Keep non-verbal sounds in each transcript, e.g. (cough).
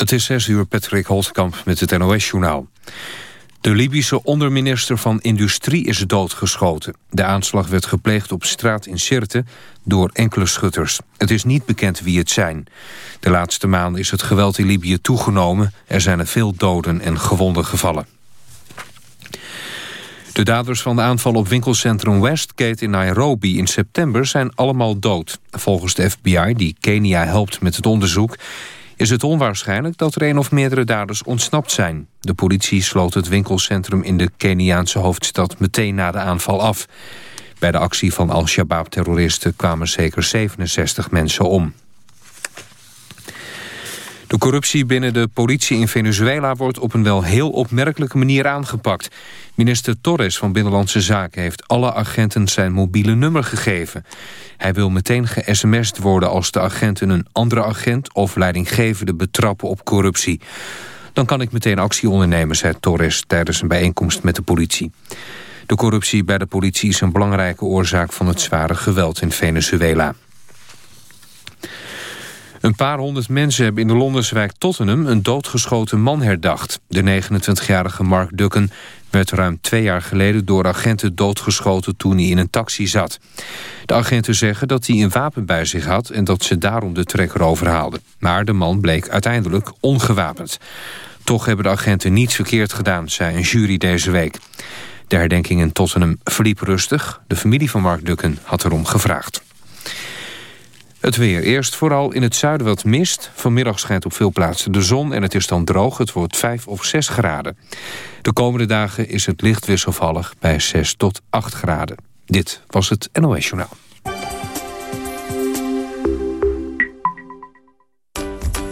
Het is 6 uur, Patrick Holtkamp met het NOS-journaal. De Libische onderminister van Industrie is doodgeschoten. De aanslag werd gepleegd op straat in Sirte door enkele schutters. Het is niet bekend wie het zijn. De laatste maanden is het geweld in Libië toegenomen. Er zijn er veel doden en gewonden gevallen. De daders van de aanval op winkelcentrum Westgate in Nairobi in september zijn allemaal dood. Volgens de FBI, die Kenia helpt met het onderzoek is het onwaarschijnlijk dat er een of meerdere daders ontsnapt zijn. De politie sloot het winkelcentrum in de Keniaanse hoofdstad meteen na de aanval af. Bij de actie van Al-Shabaab-terroristen kwamen zeker 67 mensen om. De corruptie binnen de politie in Venezuela wordt op een wel heel opmerkelijke manier aangepakt. Minister Torres van Binnenlandse Zaken heeft alle agenten zijn mobiele nummer gegeven. Hij wil meteen ge-sms'd worden als de agenten een andere agent of leidinggevende betrappen op corruptie. Dan kan ik meteen actie ondernemen, zei Torres tijdens een bijeenkomst met de politie. De corruptie bij de politie is een belangrijke oorzaak van het zware geweld in Venezuela. Een paar honderd mensen hebben in de Londense wijk Tottenham... een doodgeschoten man herdacht. De 29-jarige Mark Ducken werd ruim twee jaar geleden... door agenten doodgeschoten toen hij in een taxi zat. De agenten zeggen dat hij een wapen bij zich had... en dat ze daarom de trekker overhaalden. Maar de man bleek uiteindelijk ongewapend. Toch hebben de agenten niets verkeerd gedaan, zei een jury deze week. De herdenking in Tottenham verliep rustig. De familie van Mark Ducken had erom gevraagd. Het weer. Eerst vooral in het zuiden wat mist. Vanmiddag schijnt op veel plaatsen de zon en het is dan droog. Het wordt 5 of 6 graden. De komende dagen is het licht wisselvallig bij 6 tot 8 graden. Dit was het NOS Journaal.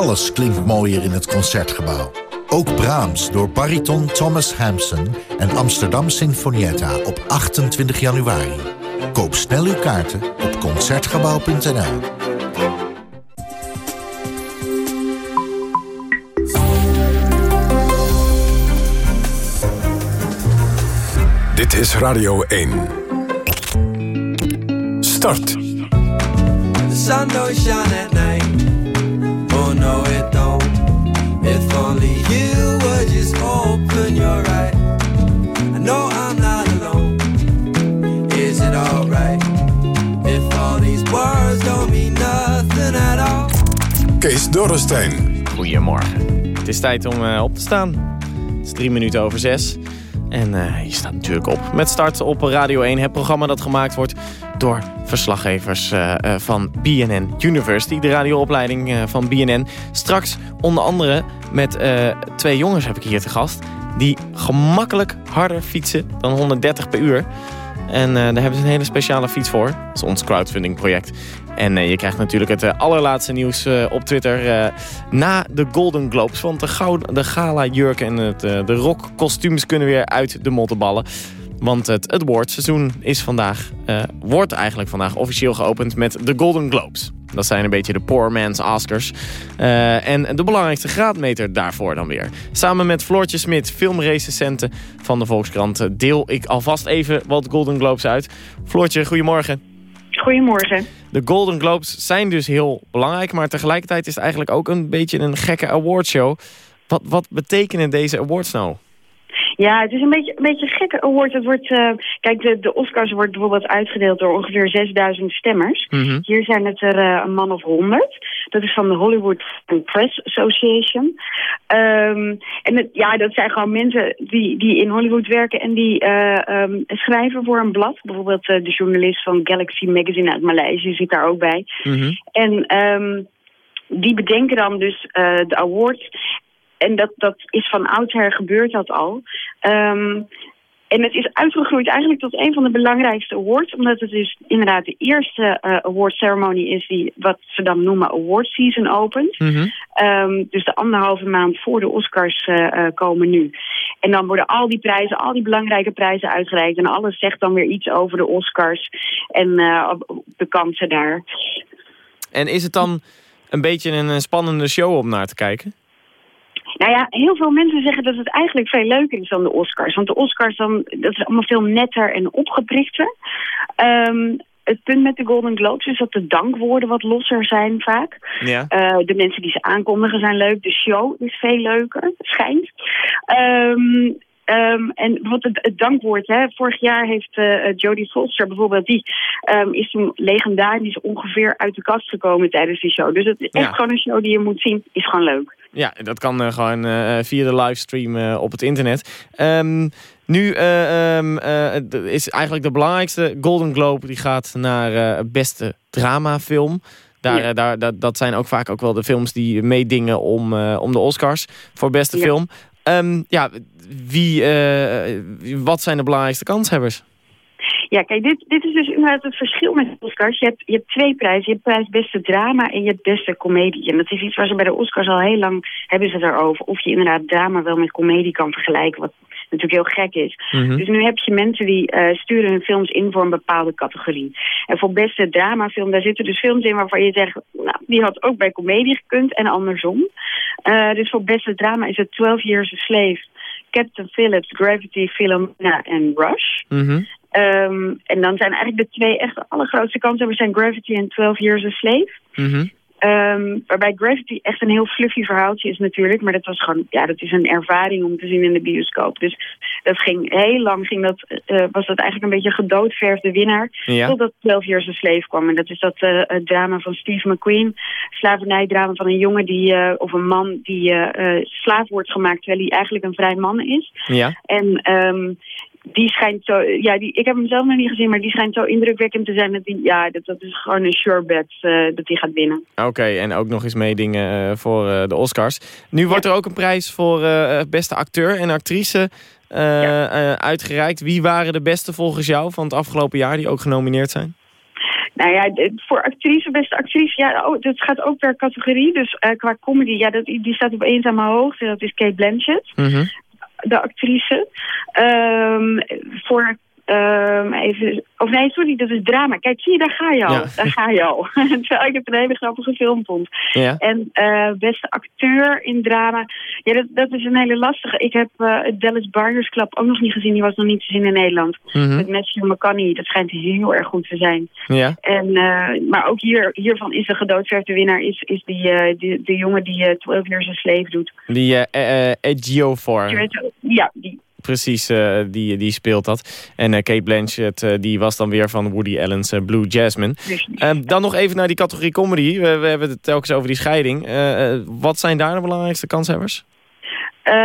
Alles klinkt mooier in het Concertgebouw. Ook Brahms door bariton Thomas Hampson en Amsterdam Sinfonietta op 28 januari. Koop snel uw kaarten op Concertgebouw.nl. Dit is Radio 1. Start. The sun don't shine at night. Oh no it don't. If only you would just open your eyes. I know I'm not alone. Is it alright? If all these words don't mean nothing at all. Kees Dorrestein. Goedemorgen. Het is tijd om uh, op te staan. Het is drie minuten over zes. En uh, je staat natuurlijk op. Met start op Radio 1, het programma dat gemaakt wordt door verslaggevers uh, uh, van BNN University. De radioopleiding van BNN. Straks onder andere met twee jongens heb ik hier te gast. Die gemakkelijk harder fietsen dan 130 per uur. En daar hebben ze een hele speciale fiets voor. Dat is ons crowdfunding project. En je krijgt natuurlijk het allerlaatste nieuws op Twitter na de Golden Globes. Want de, de gala-jurken en het, de rockkostuums kunnen weer uit de mottenballen. Want het, awardseizoen is vandaag, wordt eigenlijk vandaag officieel geopend met de Golden Globes. Dat zijn een beetje de poor man's Oscars. en de belangrijkste graadmeter daarvoor dan weer. Samen met Floortje Smit, filmrecensenten van de Volkskrant... deel ik alvast even wat Golden Globes uit. Floortje, goedemorgen. Goedemorgen. De Golden Globes zijn dus heel belangrijk... maar tegelijkertijd is het eigenlijk ook een beetje een gekke awardshow. Wat, wat betekenen deze awards nou? Ja, het is een beetje een beetje een award. Het wordt, uh, kijk, de, de Oscars wordt bijvoorbeeld uitgedeeld door ongeveer 6000 stemmers. Mhm. Hier zijn het er uh, een man of 100. Dat is van de Hollywood Press Association. Um, en het, ja, dat zijn gewoon mensen die, die in Hollywood werken en die uh, um, schrijven voor een blad. Bijvoorbeeld de journalist van Galaxy Magazine uit Maleisië zit daar ook bij. Mhm. En um, die bedenken dan dus de awards en dat, dat is van oudsher gebeurd dat al. Um, en het is uitgegroeid eigenlijk tot een van de belangrijkste awards. Omdat het dus inderdaad de eerste uh, award ceremony is die wat ze dan noemen award season opent. Mhm. Ehm, dus de anderhalve maand voor de Oscars uh, komen nu. En dan worden al die prijzen, al die belangrijke prijzen uitgereikt. En alles zegt dan weer iets over de Oscars en de kansen daar. En is het dan een beetje een spannende show om naar te kijken? Nou ja, heel veel mensen zeggen dat het eigenlijk veel leuker is dan de Oscars. Want de Oscars, dan, dat is allemaal veel netter en opgeprichter. Um, het punt met de Golden Globes is dat de dankwoorden wat losser zijn vaak. Ja. Uh, de mensen die ze aankondigen zijn leuk. De show is veel leuker, schijnt. Um, Um, en bijvoorbeeld het, het, dankwoord, hè. vorig jaar heeft uh, Jodie Foster bijvoorbeeld, die um, is toen legendarisch ongeveer uit de kast gekomen tijdens die show. Dus het is echt gewoon een show die je moet zien, is gewoon leuk. Ja, dat kan eh, gewoon eh, via de livestream eh, op het internet. Ehm, nu eh, ehm, eh, is eigenlijk de belangrijkste Golden Globe die gaat naar beste dramafilm. Daar, Ja. daar, dat, dat zijn ook vaak ook wel de films die meedingen om, om de Oscars voor beste Ja. film. Ehm, ja, wie, wat zijn de belangrijkste kanshebbers? Ja, kijk, dit, dit is dus inderdaad het verschil met de Oscars. Je hebt, je hebt twee prijzen. Je hebt prijs beste drama en je hebt beste comedie. En dat is iets waar ze bij de Oscars al heel lang hebben ze het erover. Of je inderdaad drama wel met comedie kan vergelijken. Wat natuurlijk heel gek is. Mhm. Dus nu heb je mensen die eh, sturen hun films in voor een bepaalde categorie. En voor beste dramafilm, daar zitten dus films in waarvan je zegt... Nou, die had ook bij comedie gekund en andersom. Eh, dus voor beste drama is het 12 Years a Slave... Captain Phillips, Gravity, Philomena en Rush. Mhm. Ehm, en dan zijn eigenlijk de twee echt de allergrootste kansen zijn Gravity en 12 Years a Slave. Mhm. Ehm, waarbij Gravity echt een heel fluffy verhaaltje is natuurlijk. Maar dat was gewoon, ja, dat is een ervaring om te zien in de bioscoop. Dus dat ging heel lang, ging dat, eh, was dat eigenlijk een beetje gedoodverfde winnaar. Ja. Totdat 12 Years a Slave kwam. En dat is dat eh, drama van Steve McQueen. Slavernijdrama van een jongen die, eh, of een man die slaaf wordt gemaakt terwijl hij eigenlijk een vrij man is. Ja. En ehm, die schijnt zo, ja, die, ik heb hem zelf nog niet gezien, maar die schijnt zo indrukwekkend te zijn dat die, ja, dat, dat is gewoon een sure bet eh, dat hij gaat winnen. Oké, en ook nog eens meedingen eh, voor eh, de Oscars. Nu wordt er ook een prijs voor beste acteur en actrice uitgereikt. Wie waren de beste volgens jou van het afgelopen jaar die ook genomineerd zijn? Nou ja, voor actrice, beste actrice, ja, oh, dat gaat ook per categorie. Dus qua comedy, ja, dat, die staat op eenzame hoogte. Dat is Kate Blanchett, Mhm. De actrice. Ehm, voor, ehm, even, of nee, sorry, dat is drama. Kijk, zie je, daar ga je al. Ja. Daar ga je al. (laughs) Terwijl ik het een hele grappige film vond. Ja. En eh, beste acteur in drama. Ja, dat, dat is een hele lastige. Ik heb het Dallas Buyers Club ook nog niet gezien. Die was nog niet te zien in Nederland. Mhm. Met Matthew McConaughey. Dat schijnt heel erg goed te zijn. Ja. En, eh, maar ook hier, hiervan is de gedoodverfde winnaar is, is die, die, de jongen die eh 12 Years a Slave doet. Die eh Ejiofor, Ja, die. Precies, eh, die, die speelt dat. En eh, Kate Blanchett, eh, die was dan weer van Woody Allen's Blue Jasmine. Ehm, dan nog even naar die categorie comedy. We, we hebben het telkens over die scheiding. Wat zijn daar de belangrijkste kanshebbers?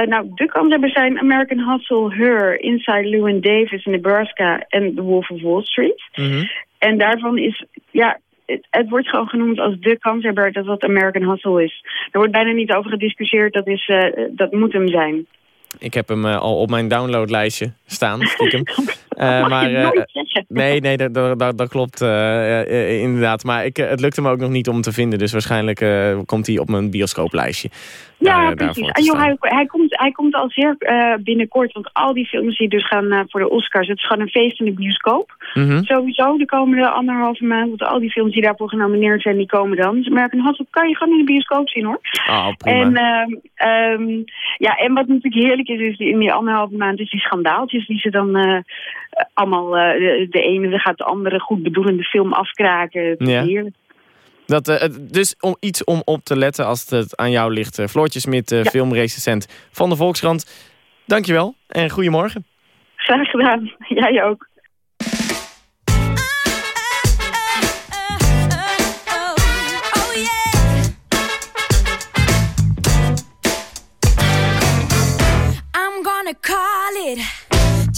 nou, de kanshebbers zijn American Hustle, Her, Inside Llewyn Davis, Nebraska en The Wolf of Wall Street. Mhm. En daarvan is, ja, het, het wordt gewoon genoemd als de kanshebber dat dat American Hustle is. Er wordt bijna niet over gediscussieerd, dat, is, dat moet hem zijn. Ik heb hem eh, al op mijn downloadlijstje staan, stiekem. (laughs) Mag maar zeggen. nee, nee, dat, dat, dat, klopt inderdaad. Maar ik, het lukte me ook nog niet om te vinden. Dus waarschijnlijk komt hij op mijn bioscooplijstje. Ja, daar, precies. En joh, hij, hij, komt, hij komt al zeer binnenkort. Want al die films die dus gaan voor de Oscars... het is gewoon een feest in de bioscoop. Mhm. Sowieso de komende anderhalve maand. Want al die films die daarvoor genomineerd zijn, die komen dan. Dus American Hustle kan je gewoon in de bioscoop zien, hoor. Oh, prima. En, ehm, ehm, ja, en wat natuurlijk heerlijk is, is die, in die anderhalve maand... is die schandaaltjes die ze dan eh, allemaal... eh, de, de ene gaat de andere goed bedoelende film afkraken. Ja. heerlijk. Dat, eh, dus om iets om op te letten als het aan jou ligt. Uh, Floortje Smit, uh, Ja. filmrecensent van de Volkskrant. Dankjewel en goedemorgen. Graag gedaan. Jij ook.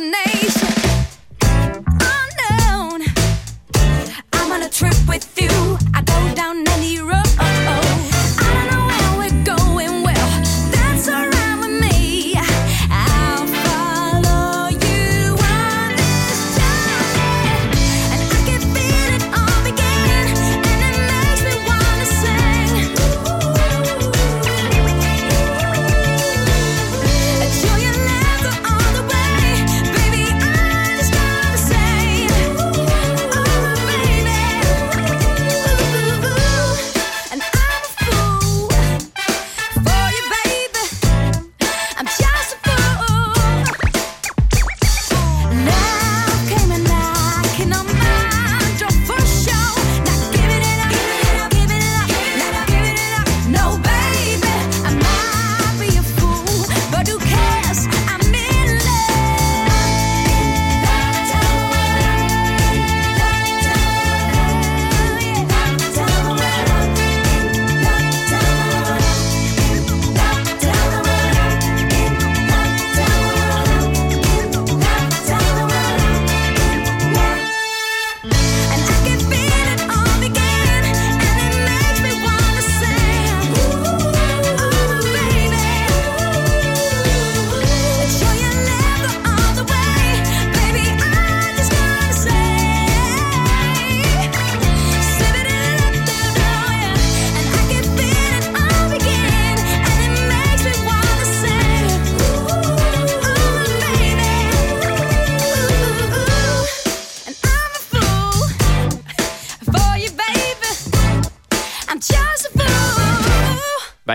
name.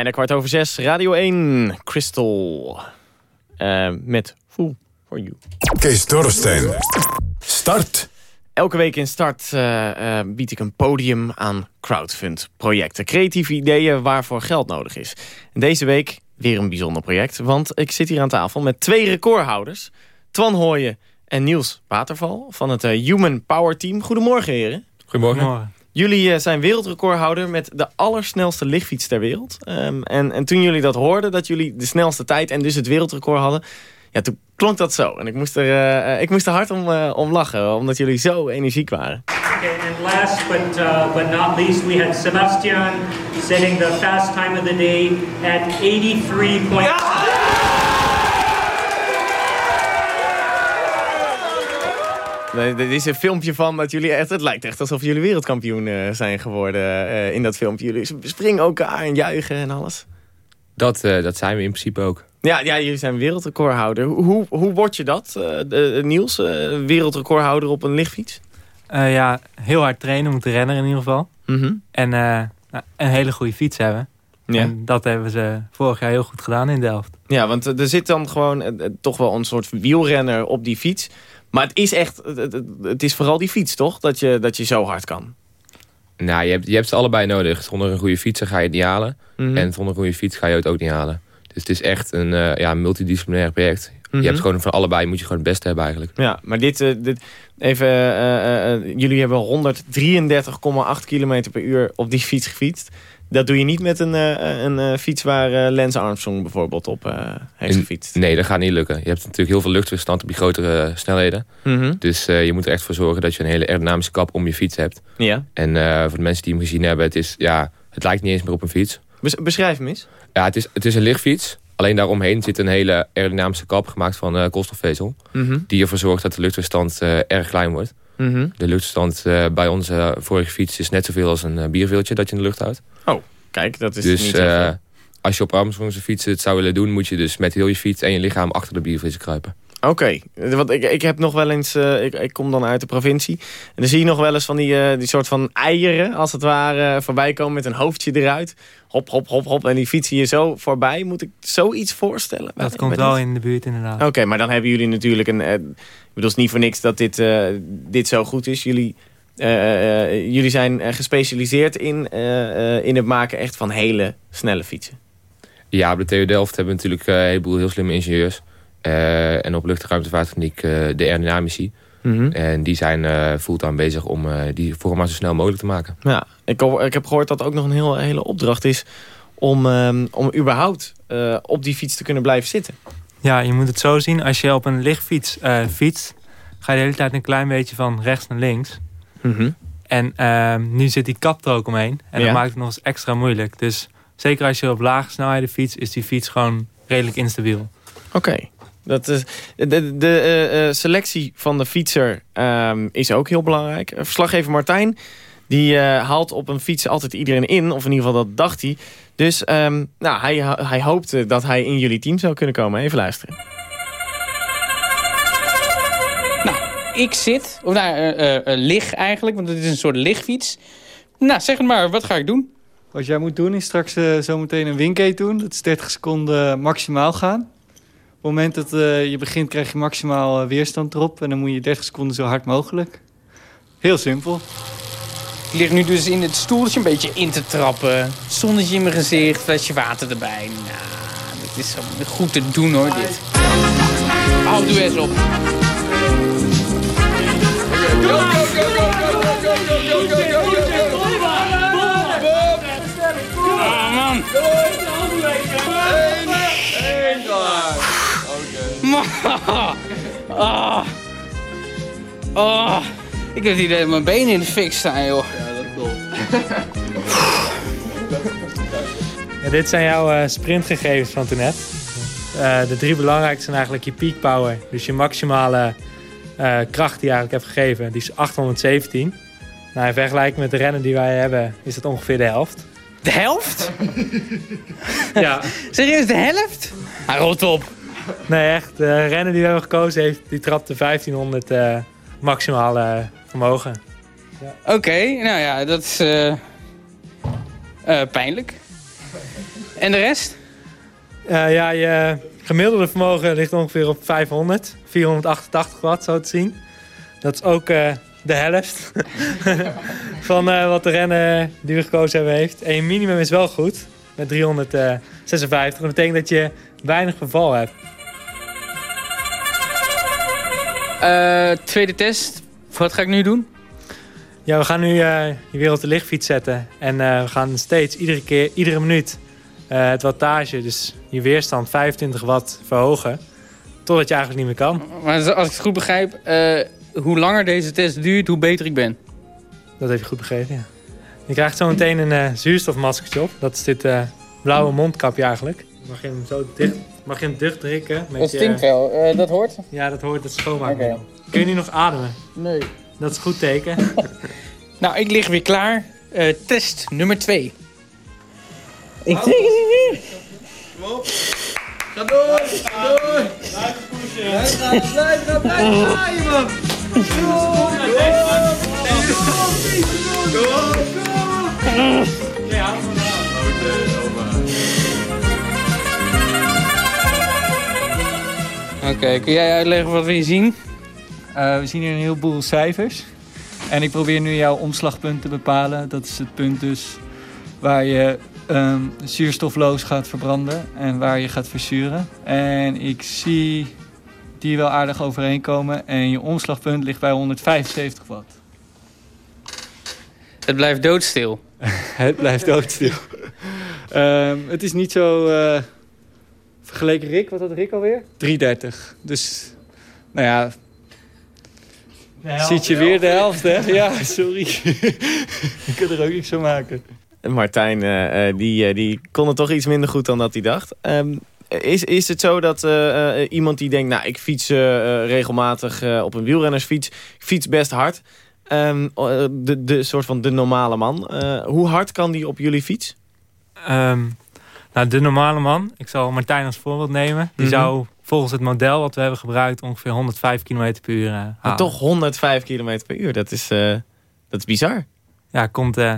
Bijna kwart over zes, Radio 1, Crystal. Eh, met Fool for You. Kees Dorrestein. Start. Elke week in start eh, eh, bied ik een podium aan crowdfund-projecten. Creatieve ideeën waarvoor geld nodig is. En deze week weer een bijzonder project. Want ik zit hier aan tafel met twee recordhouders. Twan Hooyen en Niels Waterval van het Human Power Team. Goedemorgen heren. Goedemorgen. Jullie eh, zijn wereldrecordhouder met de allersnelste lichtfiets ter wereld. Ehm, en, en toen jullie dat hoorden, dat jullie de snelste tijd en dus het wereldrecord hadden... Ja, toen klonk dat zo. En ik moest er, eh, eh, ik moest er hard om, om lachen, omdat jullie zo energiek waren. Okay, and last but uh, but not least, we had Sebastian setting the fast time of the day at 83 Nee, dit is een filmpje van dat jullie echt... Het lijkt echt alsof jullie wereldkampioen eh, zijn geworden eh, in dat filmpje. Jullie springen elkaar en juichen en alles. Dat, eh, dat zijn we in principe ook. Ja, ja jullie zijn wereldrecordhouder. Hoe, hoe, hoe word je dat, eh, de- Niels? eh, wereldrecordhouder op een lichtfiets? Eh, ja, heel hard trainen, moeten rennen in ieder geval. Mhm. En eh, nou, een hele goede fiets hebben. Ja. En dat hebben ze vorig jaar heel goed gedaan in Delft. Ja, want er zit dan gewoon eh, toch wel een soort wielrenner op die fiets. Maar het is echt, het, is vooral die fiets toch? Dat je, dat je zo hard kan. Nou, je hebt, je hebt ze allebei nodig. Zonder een goede fietser ga je het niet halen. Mhm. En zonder een goede fiets ga je het ook niet halen. Dus het is echt een eh, ja, multidisciplinair project. Mhm. Je hebt gewoon van allebei, moet je gewoon het beste hebben eigenlijk. Ja, maar dit, eh, dit even, eh, jullie hebben 133,8 km per uur op die fiets gefietst. Dat doe je niet met een, eh, een eh, fiets waar eh, Lance Armstrong bijvoorbeeld op heeft gefietst. Nee, dat gaat niet lukken. Je hebt natuurlijk heel veel luchtweerstand op die grotere snelheden. Mhm. Dus je moet er echt voor zorgen dat je een hele aerodynamische kap om je fiets hebt. Ja. En voor de mensen die hem gezien hebben, het, is, ja, het lijkt niet eens meer op een fiets. Bes- beschrijf hem eens. Ja, het is, het is een lichtfiets. Alleen daaromheen zit een hele aerodynamische kap gemaakt van koolstofvezel. Mhm. Die ervoor zorgt dat de luchtweerstand erg klein wordt. Mhm. De luchtweerstand eh, bij onze vorige fiets is net zoveel als een eh, bierveeltje dat je in de lucht houdt. Oh, kijk, dat is dus niet eh, veel. als je op Armstrongse fietsen het zou willen doen... moet je dus met heel je fiets en je lichaam achter de biervriezer kruipen. Oké, want ik, ik heb nog wel eens, eh, ik, ik kom dan uit de provincie. En dan zie je nog wel eens van die, eh, die soort van eieren, als het ware, voorbij komen met een hoofdje eruit. Hop, hop, hop, hop. En die fietsen je zo voorbij. Moet ik zoiets voorstellen? Dat Bij- komt bij wel dit? in de buurt inderdaad. Oké, maar dan hebben jullie natuurlijk een... eh, ik bedoel, het is niet voor niks dat dit, eh, dit zo goed is. Jullie, eh, eh, jullie zijn eh, gespecialiseerd in, eh, eh, in het maken echt van hele snelle fietsen. Ja, op de TU Delft hebben we natuurlijk eh, een heleboel heel slimme ingenieurs. Eh, en op luchtruimtevaarttechniek eh, de aerodynamici. Mhm. En die zijn eh fulltime bezig om eh, die vorm zo snel mogelijk te maken. Ja, ik, ik heb gehoord dat ook nog een heel, hele opdracht is... om, ehm, om überhaupt eh, op die fiets te kunnen blijven zitten. Ja, je moet het zo zien. Als je op een lichtfiets eh, fietst, ga je de hele tijd een klein beetje van rechts naar links. En ehm, nu zit die kap er ook omheen. En Ja. dat maakt het nog eens extra moeilijk. Dus zeker als je op lage snelheden fietst, is die fiets gewoon redelijk instabiel. Oké. Dat is, de de eh, eh, selectie van de fietser ehm, is ook heel belangrijk. Eh, Verslaggever Martijn die eh, haalt op een fiets altijd iedereen in. Of in ieder geval dat dacht hij. Dus ehm, nou, hij, hij hoopte dat hij in jullie team zou kunnen komen. Even luisteren. Ik zit, of nou, eh, eh, eh, lig eigenlijk, want het is een soort ligfiets. Nou, zeg het maar, wat ga ik doen? Wat jij moet doen is straks eh, zometeen een wingate doen. Dat is 30 seconden maximaal gaan. Op het moment dat eh, je begint krijg je maximaal eh, weerstand erop. En dan moet je 30 seconden zo hard mogelijk. Heel simpel. Ik lig nu dus in het stoeltje een beetje in te trappen. Zonnetje in mijn gezicht, flesje water erbij. Nou, dat is zo goed te doen hoor, dit. Hou doe eens op. Ah, (laughs) Ah. Ah. Ik heb het idee dat mijn benen in de fik staan, joh. Ja, dat klopt. (laughs) Ja, dit zijn jouw eh, sprintgegevens van toen net. Eh, de drie belangrijkste zijn eigenlijk je peak power. Dus je maximale eh, kracht die je eigenlijk hebt gegeven. Die is 817. Nou, in vergelijking met de rennen die wij hebben is het ongeveer de helft. De helft? (laughs) ja. Serieus, de helft? Hij rot op. (laughs) Nee, echt. De renner die we hebben gekozen heeft, die trapte 1500 eh maximaal eh, vermogen. Oké, nou ja, dat is eh, eh, pijnlijk. En de rest? Eh, ja, je gemiddelde vermogen ligt ongeveer op 500. 488 watt, zo te zien. Dat is ook eh, de helft (laughs) van eh, wat de renner die we gekozen hebben heeft. En je minimum is wel goed, met 356. Dat betekent dat je weinig verval hebt. Eh, tweede test. Wat ga ik nu doen? Ja, we gaan nu eh, je weer op de lichtfiets zetten. En eh, we gaan steeds, iedere keer, iedere minuut... eh, het wattage, dus je weerstand 25 watt verhogen. Totdat je eigenlijk niet meer kan. Maar als ik het goed begrijp, eh, hoe langer deze test duurt, hoe beter ik ben. Dat heb je goed begrepen, ja. Je krijgt zo meteen een eh, zuurstofmaskertje op. Dat is dit eh, blauwe mondkapje eigenlijk. Mag je hem zo dicht, mag je hem dicht drukken. met Dat je- stinkt wel. Eh, dat hoort? Ja, dat hoort, dat schoonmaakt Oké. Kun je nu nog ademen? Nee. Dat is een goed teken. Nou, ik lig weer klaar. Eh, test nummer 2. Ik trek het niet meer. Ga door, ga door. Blijf pushen. Blijf gaan, blijf gaan, draaien, man. Oké, kun jij uitleggen wat we hier zien? Eh, we zien hier een heleboel cijfers. En ik probeer nu jouw omslagpunt te bepalen. Dat is het punt dus waar je ehm, zuurstofloos gaat verbranden en waar je gaat verzuren. En ik zie die wel aardig overeenkomen. En je omslagpunt ligt bij 175 watt. Het blijft doodstil. (laughs) het blijft doodstil. Ehm, het is niet zo... eh, vergeleken Rick, wat had Rick alweer? 330. Dus, nou ja... helft, Ziet je weer de helft. hè? (laughs) Ja, sorry. Ik kan er ook niks van maken. Martijn, eh, eh, die, eh, die kon het toch iets minder goed dan dat hij dacht. Ehm, is, is het zo dat eh, eh, iemand die denkt... nou, ik fiets regelmatig eh, op een wielrennersfiets... ik fiets best hard... Ehm, eh, de, de soort van de normale man. eh, hoe hard kan die op jullie fiets? Ehm, Nou, de normale man, ik zal Martijn als voorbeeld nemen. Die Mhm. zou volgens het model wat we hebben gebruikt ongeveer 105 km per uur eh, halen. Maar toch 105 km per uur, dat is, eh, dat is bizar. Ja, komt eh,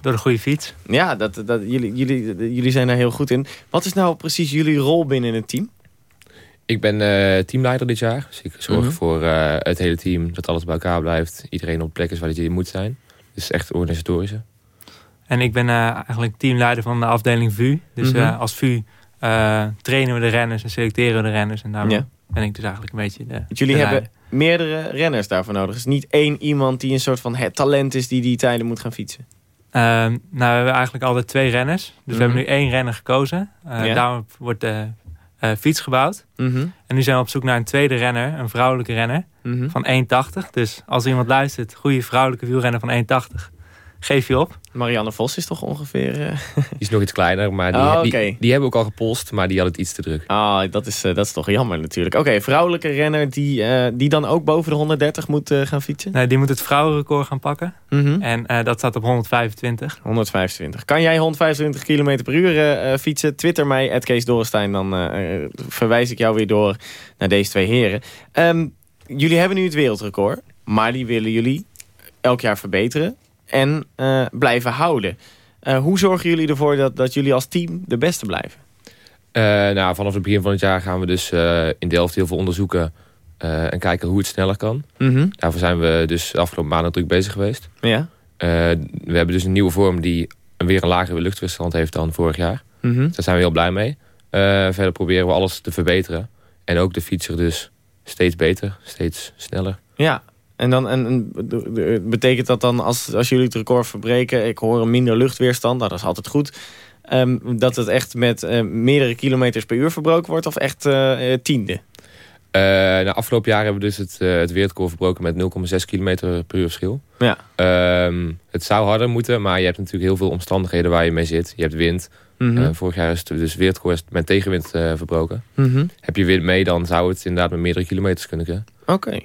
door de goede fiets. Ja, dat, dat, jullie, jullie, jullie zijn daar heel goed in. Wat is nou precies jullie rol binnen het team? Ik ben eh, teamleider dit jaar. Dus ik zorg Mhm. voor eh, het hele team dat alles bij elkaar blijft. Iedereen op plek is waar hij moet zijn. Dus echt organisatorische. En ik ben eh, eigenlijk teamleider van de afdeling VU. Dus Mhm. eh, als VU eh, trainen we de renners en selecteren we de renners. En daarom Ja. ben ik dus eigenlijk een beetje de jullie de hebben meerdere renners daarvoor nodig. Is niet één iemand die een soort van het talent is die die tijden moet gaan fietsen. Ehm, nou, we hebben eigenlijk altijd twee renners. Dus Mhm. we hebben nu één renner gekozen. Ja. Daarop wordt de fiets gebouwd. Mhm. En nu zijn we op zoek naar een tweede renner, een vrouwelijke renner Mhm. van 1,80. Dus als iemand luistert, goede vrouwelijke wielrenner van 1,80, geef je op. Marianne Vos is toch ongeveer... eh, (laughs) Die is nog iets kleiner, maar die, Oh, die, hebben we ook al gepolst. Maar die had het iets te druk. Ah, dat is, eh, dat is toch jammer natuurlijk. Oké, vrouwelijke renner die, eh, die dan ook boven de 130 moet eh, gaan fietsen? Nee, die moet het vrouwenrecord gaan pakken. Mhm. En eh, dat staat op 125. 125. Kan jij 125 km per uur fietsen? Twitter mij, at Kees Dorrestein. Dan verwijs ik jou weer door naar deze twee heren. Ehm, jullie hebben nu het wereldrecord. Maar die willen jullie elk jaar verbeteren. En eh, blijven houden. Eh, hoe zorgen jullie ervoor dat, dat jullie als team de beste blijven? Eh, nou, vanaf het begin van het jaar gaan we dus in Delft heel veel onderzoeken. en kijken hoe het sneller kan. Mhm. Daarvoor zijn we dus de afgelopen maanden druk bezig geweest. Ja. We hebben dus een nieuwe vorm die een weer een lagere luchtweerstand heeft dan vorig jaar. Mhm. Daar zijn we heel blij mee. Verder proberen we alles te verbeteren. En ook de fietser dus steeds beter, steeds sneller. Ja, en dan en, betekent dat dan als, als jullie het record verbreken... ik hoor een minder luchtweerstand, nou, dat is altijd goed... ehm, dat het echt met eh, meerdere kilometers per uur verbroken wordt... of echt eh, eh, tiende? Nou, afgelopen jaar hebben we dus het, eh, het wereldrecord verbroken met 0,6 km per uur verschil. Ja. Ehm, het zou harder moeten, maar je hebt natuurlijk heel veel omstandigheden waar je mee zit. Je hebt wind. Mhm. Vorig jaar is het dus wereldrecord met tegenwind verbroken. Mhm. Heb je wind mee, dan zou het inderdaad met meerdere kilometers kunnen kunnen. Oké.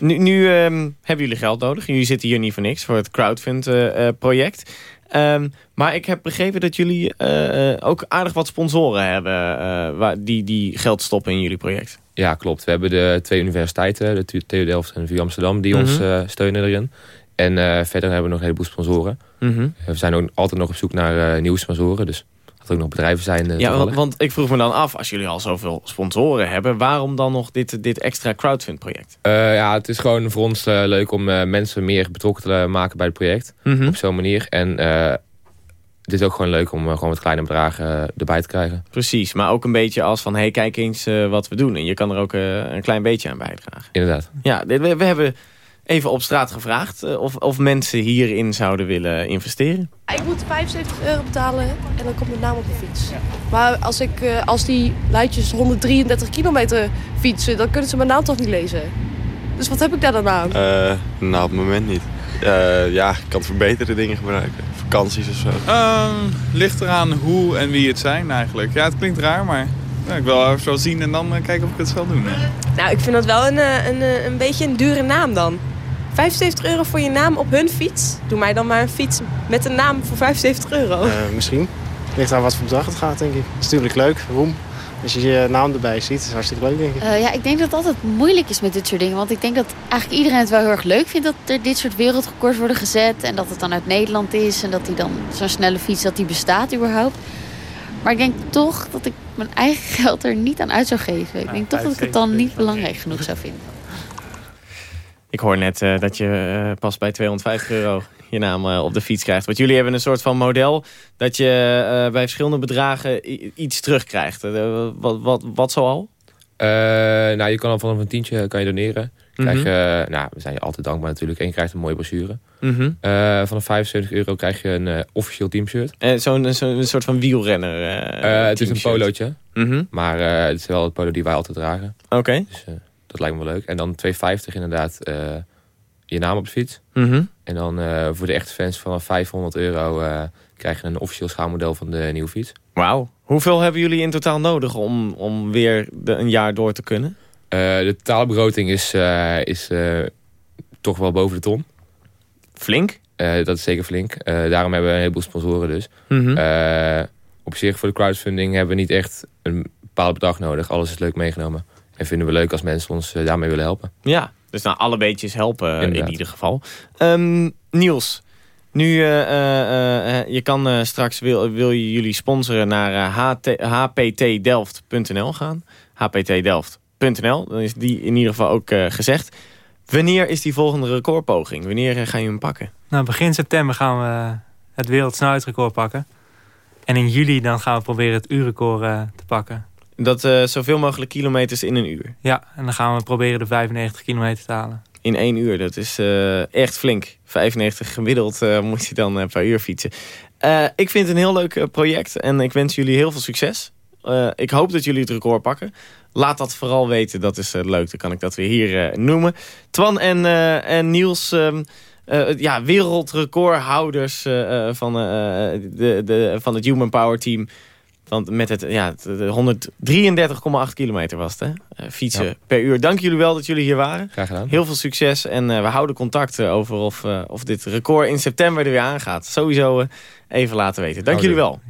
Nu, nu ehm, hebben jullie geld nodig. Jullie zitten hier niet voor niks, voor het crowdfund-project. Ehm, maar ik heb begrepen dat jullie eh, eh, ook aardig wat sponsoren hebben... eh, waar, die, die geld stoppen in jullie project. Ja, klopt. We hebben de twee universiteiten, de TU Delft en de VU Amsterdam, die ons Mhm. eh, steunen erin. En eh, verder hebben we nog een heleboel sponsoren. Mhm. Eh, we zijn ook altijd nog op zoek naar eh, nieuwe sponsoren. Dus dat ook nog bedrijven zijn. eh, Ja, want, want ik vroeg me dan af, als jullie al zoveel sponsoren hebben... waarom dan nog dit, dit extra crowdfund-project? Eh, ja, het is gewoon voor ons eh, leuk om eh, mensen meer betrokken te maken bij het project. Mhm. Op zo'n manier. En eh, het is ook gewoon leuk om gewoon wat kleine bedragen erbij te krijgen. Precies, maar ook een beetje als van... hey, kijk eens eh, wat we doen. En je kan er ook een klein beetje aan bijdragen. Inderdaad. Ja, dit- we, we hebben even op straat gevraagd... eh, of, of mensen hierin zouden willen investeren. Ik moet 75 euro betalen en dan komt mijn naam op de fiets. Maar als, ik, eh, als die luidjes 133 kilometer fietsen, dan kunnen ze mijn naam toch niet lezen. Dus wat heb ik daar dan aan? Eh, nou, op het moment niet. Eh, ja, ik kan het voor betere dingen gebruiken. Vakanties of zo. Ehm, ligt eraan hoe en wie het zijn eigenlijk. Ja, het klinkt raar, maar ja, ik wil even zo zien en dan kijken of ik het zal doen. hè. Nou, ik vind dat wel een, een, een beetje een dure naam dan. 75 euro voor je naam op hun fiets? Doe mij dan maar een fiets met een naam voor 75 euro. Eh, misschien. Ligt aan wat voor bedrag het gaat, denk ik. Het is natuurlijk leuk, roem. Als je je naam erbij ziet, is het hartstikke leuk, denk ik. Eh, ja, ik denk dat het altijd moeilijk is met dit soort dingen. Want ik denk dat eigenlijk iedereen het wel heel erg leuk vindt dat er dit soort wereldrecords worden gezet. En dat het dan uit Nederland is. En dat die dan zo'n snelle fiets, dat die bestaat überhaupt. Maar ik denk toch dat ik mijn eigen geld er niet aan uit zou geven. Ik denk toch dat ik het dan niet belangrijk genoeg zou vinden. Ik hoor net eh, dat je eh, pas bij 250 euro je naam eh, op de fiets krijgt. Want jullie hebben een soort van model dat je bij verschillende bedragen iets terugkrijgt. Wat, wat, wat zoal? Nou, je kan al vanaf een tientje kan je doneren. Krijg Mhm. je, nou, we zijn je altijd dankbaar natuurlijk. En je krijgt een mooie brochure. Mhm. Eh, vanaf 75 euro krijg je een officieel teamshirt. Eh, Zo'n een soort van wielrenner het is een polootje. Mhm. Maar het is wel het polo die wij altijd dragen. Oké. Dus dat lijkt me wel leuk. En dan 250 inderdaad eh, je naam op de fiets. Mhm. En dan eh, voor de echte fans vanaf 500 euro eh, krijg je een officieel schaalmodel van de nieuwe fiets. Wauw. Hoeveel hebben jullie in totaal nodig om, om weer de, een jaar door te kunnen? De totaalbegroting is, is toch wel boven de ton. Flink? Dat is zeker flink. Daarom hebben we een heleboel sponsoren dus. Mhm. Op zich voor de crowdfunding hebben we niet echt een bepaald bedrag nodig. Alles is leuk meegenomen. En vinden we leuk als mensen ons eh, daarmee willen helpen. Ja, dus nou alle beetjes helpen eh, in ieder geval. Ehm, Niels, nu eh, eh, eh, je kan eh, straks wil, wil je jullie sponsoren naar hptdelft.nl gaan. hptdelft.nl, dan is die in ieder geval ook eh, gezegd. Wanneer is die volgende recordpoging? Wanneer eh, ga je hem pakken? Nou, begin september gaan we het wereldsnelheidsrecord pakken. En in juli dan gaan we proberen het uurrecord te pakken. Dat eh, zoveel mogelijk kilometers in een uur. Ja, en dan gaan we proberen de 95 kilometer te halen. In één uur, dat is eh, echt flink. 95 gemiddeld eh, moet je dan per uur fietsen. Ik vind het een heel leuk project en ik wens jullie heel veel succes. Ik hoop dat jullie het record pakken. Laat dat vooral weten, dat is leuk. Dan kan ik dat weer hier noemen. Twan en, en Niels, eh, ja, wereldrecordhouders eh, van, de, de, van het Human Power Team. Want met het, ja, het- de 133,8 kilometer was het, hè? Eh, fietsen Ja. per uur. Dank jullie wel dat jullie hier waren. Graag gedaan. Heel veel succes en eh, we houden contact eh, over of, of dit record in september er weer aangaat. Sowieso even laten weten. Dank jullie wel.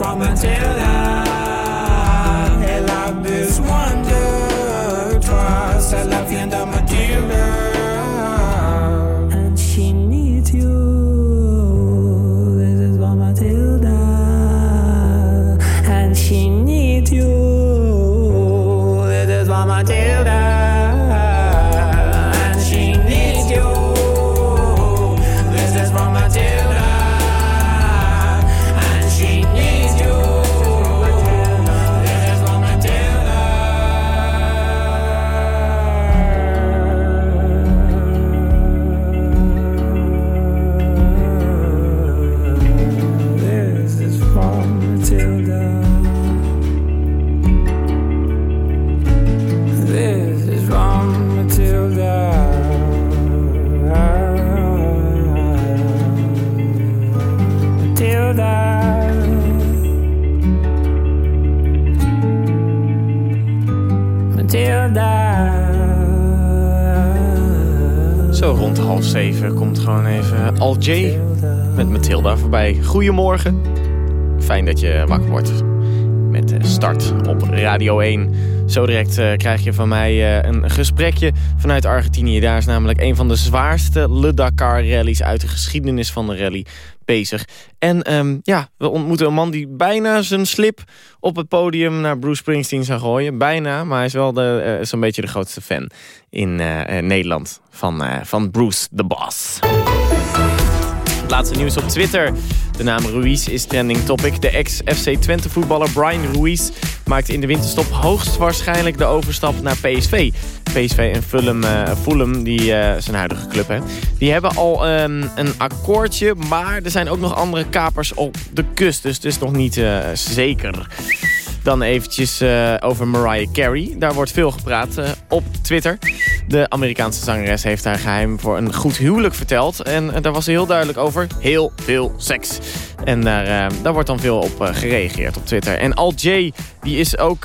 From Matilda. Al J met Matilda voorbij. Goedemorgen. Fijn dat je wakker wordt met de start op Radio 1. Zo direct eh, krijg je van mij eh, een gesprekje vanuit Argentinië. Daar is namelijk een van de zwaarste Le Dakar rallies uit de geschiedenis van de rally bezig. En ehm, ja, we ontmoeten een man die bijna zijn slip op het podium naar Bruce Springsteen zou gooien. Bijna, maar hij is wel de, eh, zo'n beetje de grootste fan in Nederland van, van Bruce the Boss. Laatste nieuws op Twitter. De naam Ruiz is trending topic. De ex-FC Twente voetballer Brian Ruiz maakt in de winterstop hoogstwaarschijnlijk de overstap naar PSV. PSV en Fulham, Fulham die, uh, zijn huidige club, hè, die hebben al um, een akkoordje. Maar er zijn ook nog andere kapers op de kust. Dus het is nog niet uh, zeker. Dan eventjes over Mariah Carey. Daar wordt veel gepraat op Twitter. De Amerikaanse zangeres heeft haar geheim voor een goed huwelijk verteld. En uh, daar was ze heel duidelijk over. Heel veel seks. En daar, daar wordt dan veel op gereageerd op Twitter. En Al J, die is ook...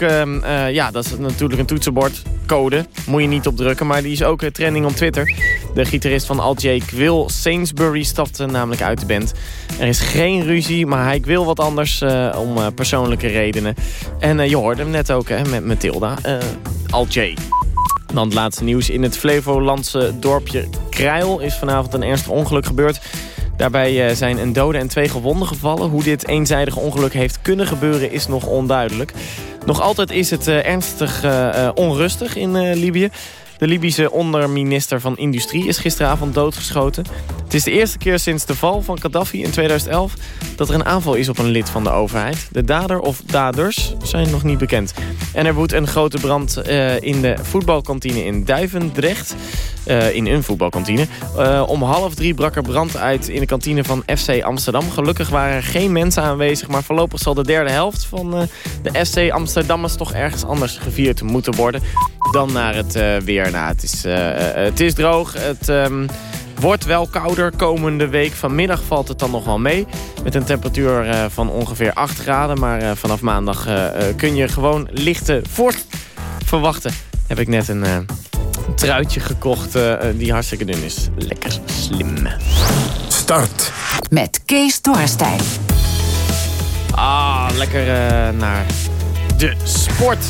ja, dat is natuurlijk een toetsenbord. Code. Moet je niet op drukken. Maar die is ook trending op Twitter. De gitarist van Al J, Will Sainsbury, stapte namelijk uit de band. Er is geen ruzie, maar hij wil wat anders om persoonlijke redenen. En je hoorde hem net ook hè, met Mathilda, uh, Al J. Dan het laatste nieuws. In het Flevolandse dorpje Krijl is vanavond een ernstig ongeluk gebeurd. Daarbij uh, zijn een dode en twee gewonden gevallen. Hoe dit eenzijdige ongeluk heeft kunnen gebeuren is nog onduidelijk. Nog altijd is het ernstig onrustig in Libië. De Libische onderminister van Industrie is gisteravond doodgeschoten. Het is de eerste keer sinds de val van Gaddafi in 2011... dat er een aanval is op een lid van de overheid. De dader of daders zijn nog niet bekend. En er woedt een grote brand uh, in de voetbalkantine in Duivendrecht. Uh, in een voetbalkantine. Uh, om half drie brak er brand uit in de kantine van FC Amsterdam. Gelukkig waren er geen mensen aanwezig... maar voorlopig zal de derde helft van de FC Amsterdammers... toch ergens anders gevierd moeten worden dan naar het weer. Nou, het, is, het is droog. Het... Um, Wordt wel kouder komende week. Vanmiddag valt het dan nog wel mee. Met een temperatuur uh, van ongeveer 8 graden. Maar uh, vanaf maandag uh, kun je gewoon lichte vorst verwachten. Heb ik net een truitje gekocht die hartstikke dun is. Lekker slim. Start. Met Kees Dorrestein. Ah, lekker naar de sport.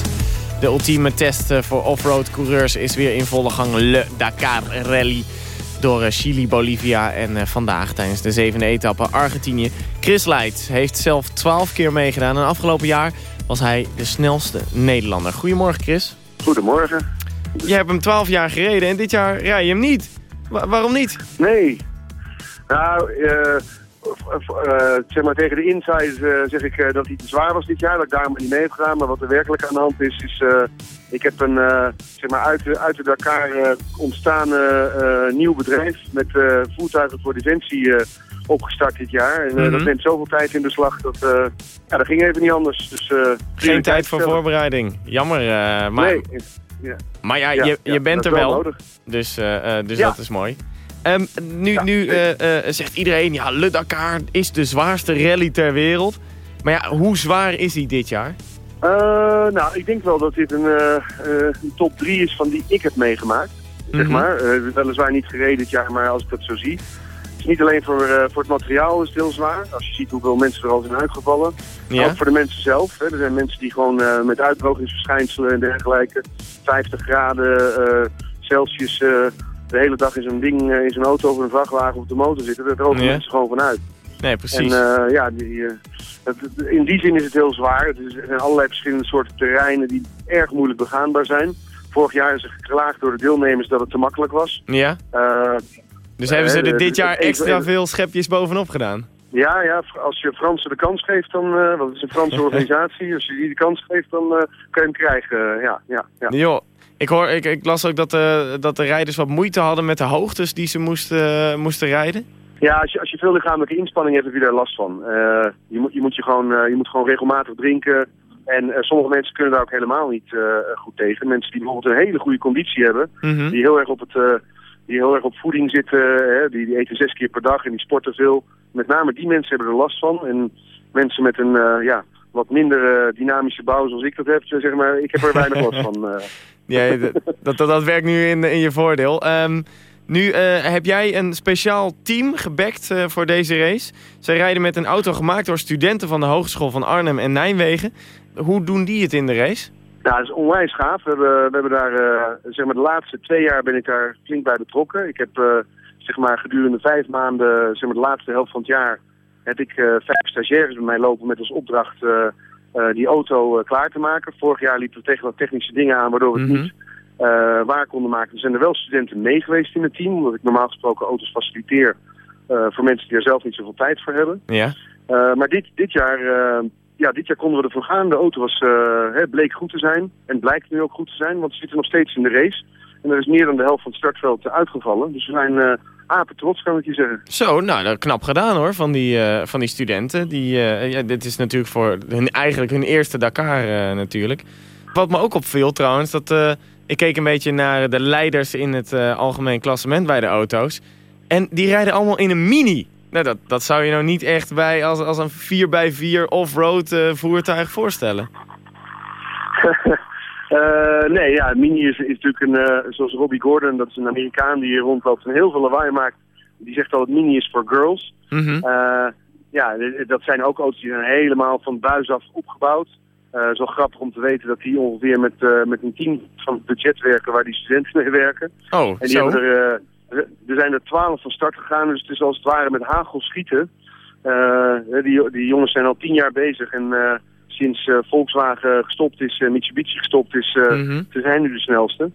De ultieme test voor offroad coureurs is weer in volle gang. Le Dakar Rally door Chili, Bolivia en uh, vandaag tijdens de zevende etappe Argentinië. Chris Leidt heeft zelf twaalf keer meegedaan en afgelopen jaar was hij de snelste Nederlander. Goedemorgen Chris. Goedemorgen. Je hebt hem twaalf jaar gereden en dit jaar rij je hem niet. Wa waarom niet? Nee. Nou, uh, zeg maar tegen de inside uh, zeg ik uh, dat hij te zwaar was dit jaar, dat ik daarom niet mee heb gedaan. Maar wat er werkelijk aan de hand is, is ik heb een zeg maar uit, de, uit de Dakar ontstaan nieuw bedrijf met voertuigen voor defensie opgestart dit jaar. En mm -hmm. dat neemt zoveel tijd in beslag dat ja, dat ging even niet anders. Dus, Geen tijd voor voorbereiding. Jammer. maar, nee. Ja. Maar ja, ja, je, je bent er wel. Nodig. Dus, dus dat is mooi. Um, nu ja, nu uh, uh, zegt iedereen, ja, Le Dakar is de zwaarste rally ter wereld. Maar ja, hoe zwaar is hij dit jaar? Uh, nou, ik denk wel dat dit een, een, top 3 is van die ik heb meegemaakt. Mm -hmm. Zeg maar. weliswaar niet gereden dit jaar, maar als ik dat zo zie. Het is niet alleen voor, voor het materiaal is het heel zwaar. Als je ziet hoeveel mensen er al zijn uitgevallen. Ja. Ook voor de mensen zelf. Hè. Er zijn mensen die gewoon met uitdrogingsverschijnselen en dergelijke. 50 graden Celsius de hele dag in zo'n ding, in zo'n auto of een vrachtwagen op de motor zitten. Daar roken ja. mensen gewoon vanuit. Nee, precies. En uh, ja, die, uh, het, in die zin is het heel zwaar. Er zijn allerlei verschillende soorten terreinen die erg moeilijk begaanbaar zijn. Vorig jaar is er geklaagd door de deelnemers dat het te makkelijk was. Ja. Uh, dus hebben ze er dit jaar extra veel schepjes bovenop gedaan? Ja, ja, als je Fransen de kans geeft, dan, want het is een Franse (laughs) organisatie, als je die de kans geeft, dan kan je hem krijgen. ja, ja, ja. Jo, ik, hoor, ik, ik las ook dat de, dat de rijders wat moeite hadden met de hoogtes die ze moesten, moesten rijden. Ja, als je, als je veel lichamelijke inspanning hebt, heb je daar last van. Uh, je, moet, je, moet je, gewoon, uh, je moet gewoon regelmatig drinken. En uh, sommige mensen kunnen daar ook helemaal niet goed tegen. Mensen die bijvoorbeeld een hele goede conditie hebben. Mm -hmm. Die heel erg op het... die heel erg op voeding zitten, hè, die, die eten zes keer per dag en die sporten veel. Met name die mensen hebben er last van. En mensen met een ja, wat minder dynamische bouw zoals ik dat heb, zeg maar, ik heb er weinig last van. (laughs) Ja, dat, dat, dat werkt nu in, in je voordeel. Um, nu uh, heb jij een speciaal team gebackt uh, voor deze race. Zij rijden met een auto gemaakt door studenten van de Hogeschool van Arnhem en Nijmegen. Hoe doen die het in de race? Nou, dat is onwijs gaaf. We hebben, daar, uh, zeg maar de laatste twee jaar ben ik daar flink bij betrokken. Ik heb, zeg maar, gedurende vijf maanden, zeg maar de laatste helft van het jaar, heb ik vijf stagiaires bij mij lopen met als opdracht die auto uh, klaar te maken. Vorig jaar liepen we tegen wat technische dingen aan waardoor we het mm -hmm. niet uh, waar konden maken. Er zijn er wel studenten mee geweest in het team, omdat ik normaal gesproken auto's faciliteer. Eh, voor mensen die er zelf niet zoveel tijd voor hebben. Ja. Eh, maar dit, dit, jaar, eh, ja, dit jaar konden we ervoor gaan. De auto was, eh, hè, bleek goed te zijn. En blijkt nu ook goed te zijn, want ze zitten nog steeds in de race. En er is meer dan de helft van het startveld uitgevallen. Dus we zijn eh apen trots, kan ik je zeggen. Zo, nou, dat knap gedaan hoor, van die, eh, van die studenten. Die, eh, ja, dit is natuurlijk voor hun, eigenlijk hun eerste Dakar eh, natuurlijk. Wat me ook opviel trouwens, dat ik keek een beetje naar de leiders in het algemeen klassement bij de auto's. En die rijden allemaal in een mini. Nou, dat, dat zou je nou niet echt bij als, als een 4x4 off-road voertuig voorstellen. (laughs) Eh, nee, ja, Mini is, is natuurlijk een, eh, zoals Robbie Gordon, dat is een Amerikaan die hier rondloopt en heel veel lawaai maakt. Die zegt al, het Mini is voor girls. Mhm. Eh, ja, dat zijn ook auto's die zijn helemaal van buis af opgebouwd. Zo grappig om te weten dat die ongeveer met, met een team van het budget werken waar die studenten mee werken. Oh, En die zo. hebben er, er zijn er twaalf van start gegaan, dus het is als het ware met hagel schieten. Die, die jongens zijn al tien jaar bezig en sinds eh, Volkswagen gestopt is, eh, Mitsubishi gestopt is, Mhm. ze zijn nu de snelste.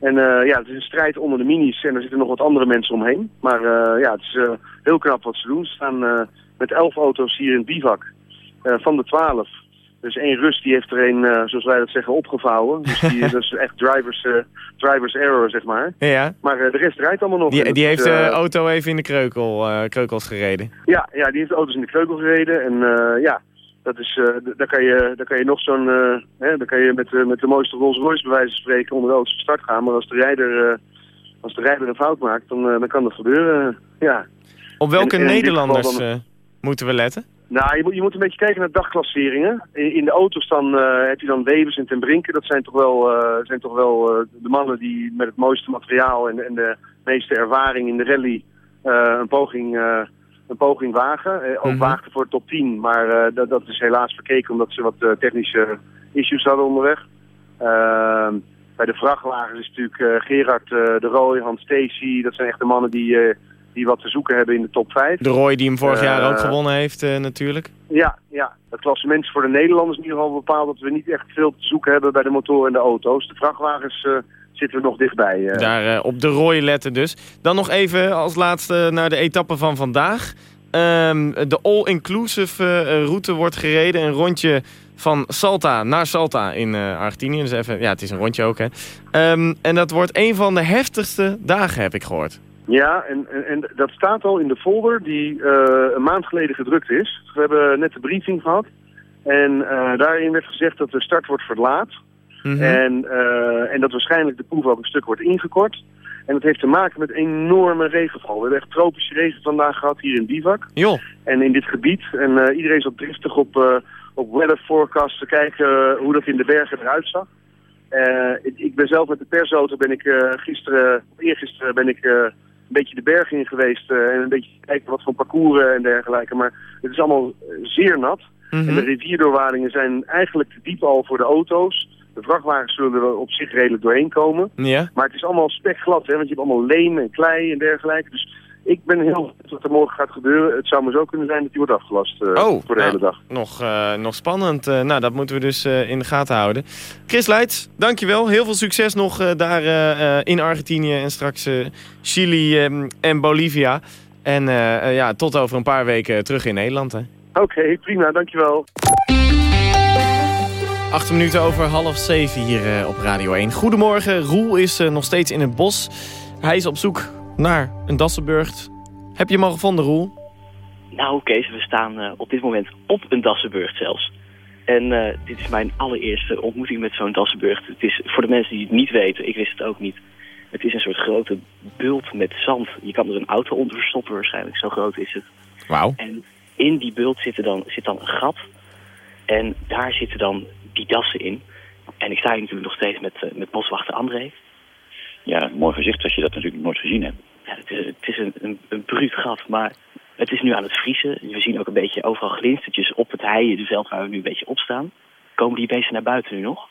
En ja, het is een strijd onder de minis en er zitten nog wat andere mensen omheen. Maar ja, het is heel knap wat ze doen. Ze staan met elf auto's hier in het bivak van de twaalf. Dus één Rus die heeft er een, zoals wij dat zeggen, opgevouwen. Dus die, (laughs) dat is echt drivers, drivers error, zeg maar. Ja. Maar de rest rijdt allemaal nog. Die, die heeft de auto even in de kreukel, kreukels gereden. ja, ja, die heeft de auto's in de kreukel gereden. En ja, dat is, eh, daar, kan je, daar kan je nog zo'n... hè, dan kan je met, eh, met de mooiste Rolls Royce bij wijze van spreken onder de auto's van start gaan. Maar als de rijder, als de rijder een fout maakt, dan, dan kan dat gebeuren. ja. Op welke En- en Nederlanders dan- moeten we letten? Nou, je moet, je moet een beetje kijken naar dagklasseringen. In, in de auto's dan heb je dan Webers en Ten Brinken. Dat zijn toch wel, zijn toch wel de mannen die met het mooiste materiaal en, en de meeste ervaring in de rally een, poging, een poging wagen. Eh, ook Mhm. waagden voor de top 10, maar eh, dat, dat is helaas verkeken omdat ze wat eh, technische issues hadden onderweg. Ehm, bij de vrachtwagens is natuurlijk Gerard de Rooij, Hans Stacy. Dat zijn echt de mannen die, die wat te zoeken hebben in de top 5. De Roy die hem vorig jaar ook gewonnen heeft natuurlijk. ja, ja. Het klassement voor de Nederlanders in ieder geval bepaald dat we niet echt veel te zoeken hebben bij de motoren en de auto's. De vrachtwagens zitten we nog dichtbij. eh. Daar eh, op de Roy letten dus. Dan nog even als laatste naar de etappe van vandaag. Ehm, de all-inclusive eh, route wordt gereden. Een rondje van Salta naar Salta in eh, Argentinië. Dus even, ja, het is een rondje ook, hè. Ehm, en dat wordt een van de heftigste dagen, heb ik gehoord. Ja, en, en, en dat staat al in de folder die een maand geleden gedrukt is. We hebben net de briefing gehad. En daarin werd gezegd dat de start wordt verlaat. Mhm. En, eh, en dat waarschijnlijk de proef ook een stuk wordt ingekort. En dat heeft te maken met enorme regenval. We hebben echt tropische regen vandaag gehad hier in Bivak. Joh. En in dit gebied. En eh, iedereen is op driftig op, eh, op weather forecast te kijken hoe dat in de bergen eruit zag. Ik, ik ben zelf met de persauto ben ik gisteren, eergisteren ben ik een beetje de bergen in geweest. en een beetje kijken wat voor parcours en dergelijke. Maar het is allemaal zeer nat. Mhm. En de rivierdoorwaardingen zijn eigenlijk te diep al voor de auto's. De vrachtwagens zullen er op zich redelijk doorheen komen. Ja. Maar het is allemaal spekglad, hè, want je hebt allemaal leem en klei en dergelijke. Dus ik ben heel benieuwd wat er morgen gaat gebeuren. Het zou maar zo kunnen zijn dat die wordt afgelast eh, Oh, voor de nou, hele dag. Nog, eh, nog spannend. Eh, nou, dat moeten we dus in de gaten houden. Chris Leitz, dankjewel. Heel veel succes nog daar in Argentinië en straks Chili eh, en Bolivia. En ja, tot over een paar weken terug in Nederland. Hè. Oké, prima, dankjewel. Acht minuten over half zeven hier eh, op Radio 1. Goedemorgen, Roel is eh, nog steeds in het bos. Hij is op zoek naar een Dassenburgt. Heb je hem al gevonden, Roel? Nou, Kees, we staan eh, op dit moment op een Dassenburg zelfs. En dit is mijn allereerste ontmoeting met zo'n Dassenburg. Het is voor de mensen die het niet weten, ik wist het ook niet. Het is een soort grote bult met zand. Je kan er een auto onder verstoppen waarschijnlijk, zo groot is het. Wauw. En in die bult zit, er dan, zit dan een gat. En daar zitten dan die dassen in. En ik sta hier natuurlijk nog steeds met, eh, met boswachter André. Ja, mooi gezicht als je dat natuurlijk nooit gezien hebt. Ja, het is, het is een, een, een bruut gat, maar het is nu aan het vriezen. We zien ook een beetje overal glinstertjes op het hei, de veld waar we nu een beetje op staan. Komen die beesten naar buiten nu nog?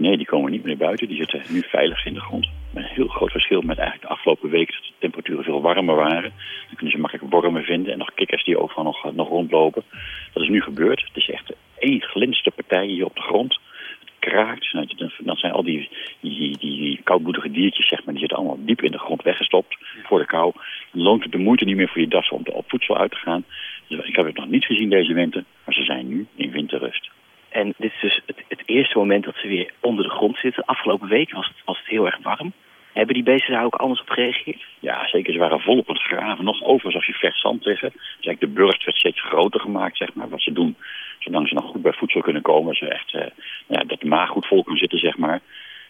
Nee, die komen niet meer buiten. Die zitten nu veilig in de grond. Met een heel groot verschil met eigenlijk de afgelopen week dat de temperaturen veel warmer waren. Dan kunnen ze makkelijk wormen vinden en nog kikkers die overal nog, nog rondlopen. Dat is nu gebeurd. Het is echt één glinste partij hier op de grond. Het kraakt. Nou, Dan zijn al die, die, die, koudbloedige diertjes, zeg maar, die zitten allemaal diep in de grond weggestopt voor de kou. Dan loont het de moeite niet meer voor je dassen om op voedsel uit te gaan. Dus ik heb het nog niet gezien deze winter, maar ze zijn nu in winterrust. En dit is dus het, het eerste moment dat ze weer onder de grond zitten. Afgelopen week was het, was het heel erg warm. Hebben die beesten daar ook anders op gereageerd? Ja, zeker. Ze waren volop aan het graven. Nog overigens als je vers zand liggen. Dus eigenlijk de burst werd steeds groter gemaakt, zeg maar. Wat ze doen, zolang ze nog goed bij voedsel kunnen komen. Ze echt, eh, ja, dat de maag goed vol kan zitten, zeg maar.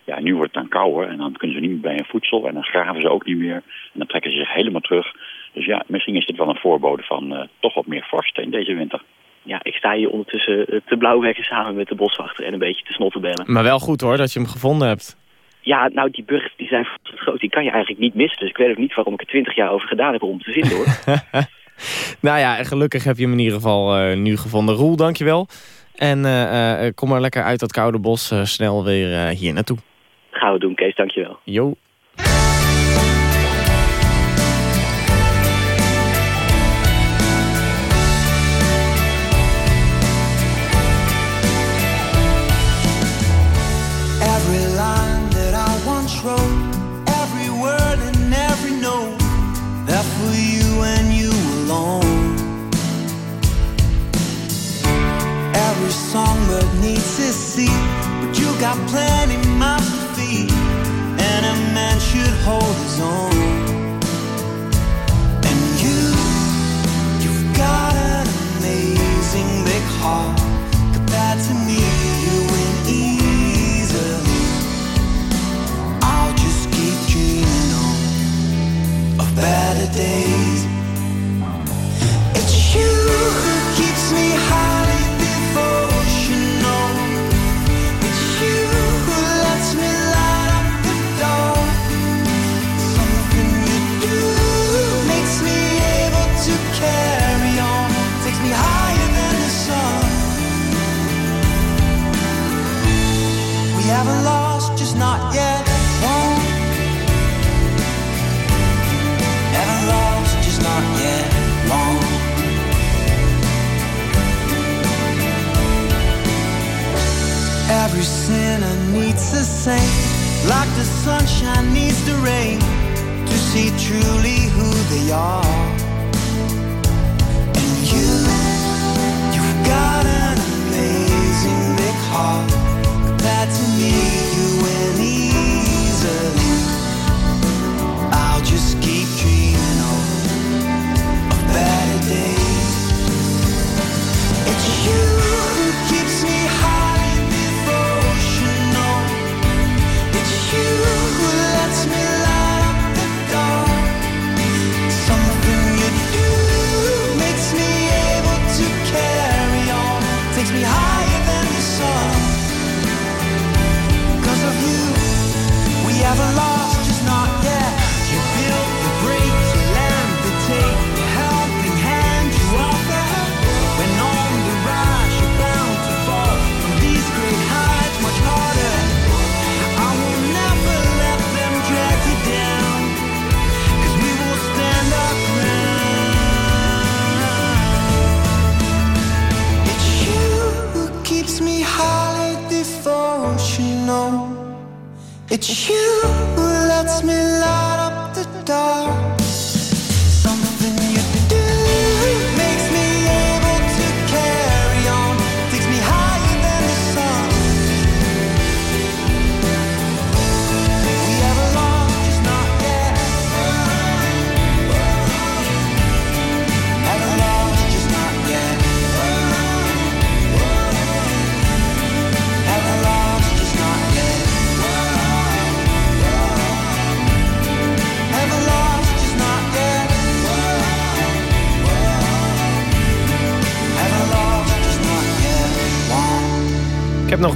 Ja, nu wordt het dan kouder en dan kunnen ze niet meer bij hun voedsel. En dan graven ze ook niet meer. En dan trekken ze zich helemaal terug. Dus ja, misschien is dit wel een voorbode van eh, toch wat meer vorst in deze winter. Ja, ik sta hier ondertussen eh, te blauwwekken samen met de boswachter en een beetje te snottenbellen. Maar wel goed hoor, dat je hem gevonden hebt. Ja, nou die burgers die zijn groot, die kan je eigenlijk niet missen. Dus ik weet ook niet waarom ik er twintig jaar over gedaan heb om hem te vinden hoor. (laughs) nou ja, en gelukkig heb je hem in ieder geval eh, nu gevonden. Roel, dankjewel. En eh, eh, kom maar lekker uit dat koude bos snel weer hier naartoe. Gaan we doen, Kees, dankjewel. Jo. Got mouth to feed, and a man should hold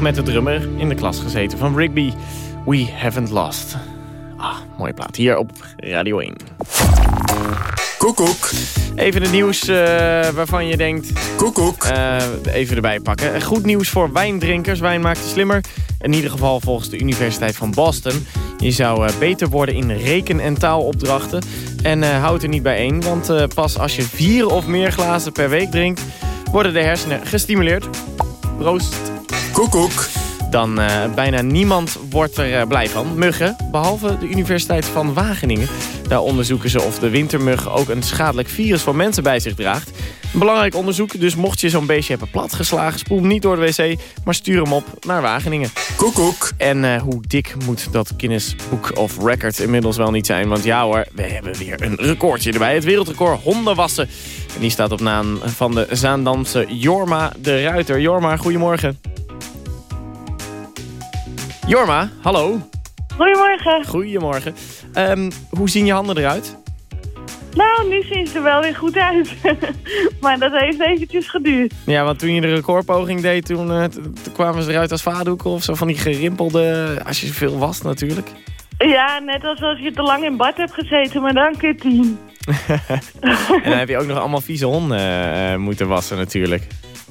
met de drummer in de klas gezeten van Rigby. We haven't lost. Ah, mooie plaat. Hier op Radio 1. Koekoek. Even het nieuws eh, waarvan je denkt... Koekoek. Eh, even erbij pakken. Goed nieuws voor wijndrinkers. Wijn maakt je slimmer. In ieder geval volgens de Universiteit van Boston. Je zou eh, beter worden in reken- en taalopdrachten. En houd er niet bij één. Want pas als je vier of meer glazen per week drinkt... worden de hersenen gestimuleerd. Proost. Koekoek. dan uh, bijna niemand wordt er uh, blij van. Muggen, behalve de Universiteit van Wageningen. Daar onderzoeken ze of de wintermug ook een schadelijk virus voor mensen bij zich draagt. Een belangrijk onderzoek, dus mocht je zo'n beestje hebben platgeslagen... spoel hem niet door de wc, maar stuur hem op naar Wageningen. Koekoek. En uh, hoe dik moet dat Guinness Book of Records inmiddels wel niet zijn? Want ja hoor, we hebben weer een recordje erbij. Het wereldrecord hondenwassen. En die staat op naam van de Zaandamse Jorma de Ruiter. Jorma, goedemorgen. Jorma, hallo. Goedemorgen. Goedemorgen. Um, hoe zien je handen eruit? Nou, nu zien ze er wel weer goed uit. (laughs) maar dat heeft eventjes geduurd. Ja, want toen je de recordpoging deed, toen, uh, toen kwamen ze eruit als vadoeken of zo van die gerimpelde, als je veel was natuurlijk. Ja, net als als je te lang in bad hebt gezeten, maar dan keer tien. (laughs) en dan heb je ook nog allemaal vieze honden uh, moeten wassen natuurlijk.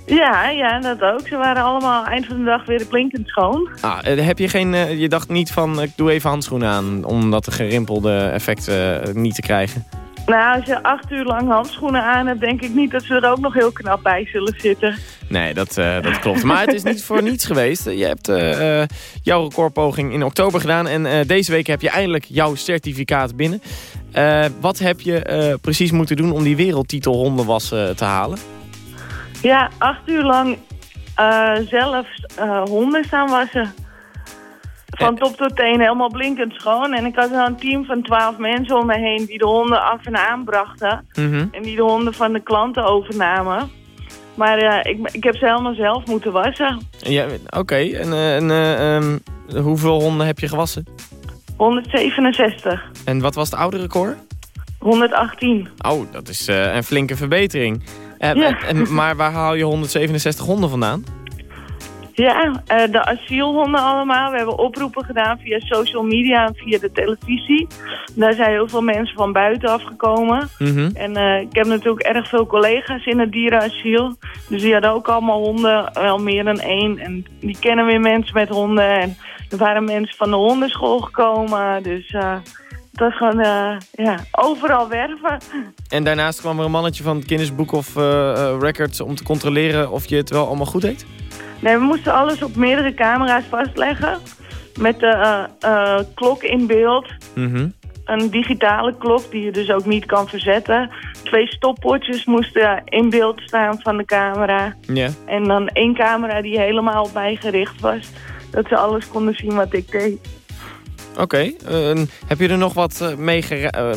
Ja, ja, dat ook. Ze waren allemaal eind van de dag weer blinkend schoon. Ah, heb je geen, uh, je dacht niet van, ik doe even handschoenen aan om dat gerimpelde effect uh, niet te krijgen? Nou, als je acht uur lang handschoenen aan hebt, denk ik niet dat ze er ook nog heel knap bij zullen zitten. Nee, dat, uh, dat klopt. Maar het is niet voor (laughs) niets geweest. Je hebt uh, jouw recordpoging in oktober gedaan en deze week heb je eindelijk jouw certificaat binnen. wat heb je precies moeten doen om die wereldtitel hondenwassen te halen? Ja, acht uur lang zelf honden staan wassen. Van top tot teen helemaal blinkend schoon. En ik had dan een team van twaalf mensen om me heen die de honden af en aan brachten. Mhm. Mm -hmm. En die de honden van de klanten overnamen. Maar uh, ik, ik heb ze helemaal zelf moeten wassen. Ja, Oké, okay. en, en um, hoeveel honden heb je gewassen? 167. En wat was het oude record? 118. Oh, dat is een flinke verbetering. Ja. En, maar waar haal je 167 honden vandaan? Ja, de asielhonden allemaal. We hebben oproepen gedaan via social media en via de televisie. Daar zijn heel veel mensen van buiten afgekomen. Mm -hmm. En uh, ik heb natuurlijk erg veel collega's in het dierenasiel. Dus die hadden ook allemaal honden, wel meer dan één. En die kennen weer mensen met honden. En er waren mensen van de hondenschool gekomen. Dus uh, het was gewoon ja, overal werven. En daarnaast kwam er een mannetje van het Guinness Book of Records... om te controleren of je het wel allemaal goed deed? Nee, we moesten alles op meerdere camera's vastleggen. Met de uh, klok in beeld. Mm -hmm. Een digitale klok die je dus ook niet kan verzetten. Twee stopwatches moesten in beeld staan van de camera. En dan één camera die helemaal op mij gericht was. Dat ze alles konden zien wat ik deed. Oké. Okay. Uh, heb je er nog wat mee,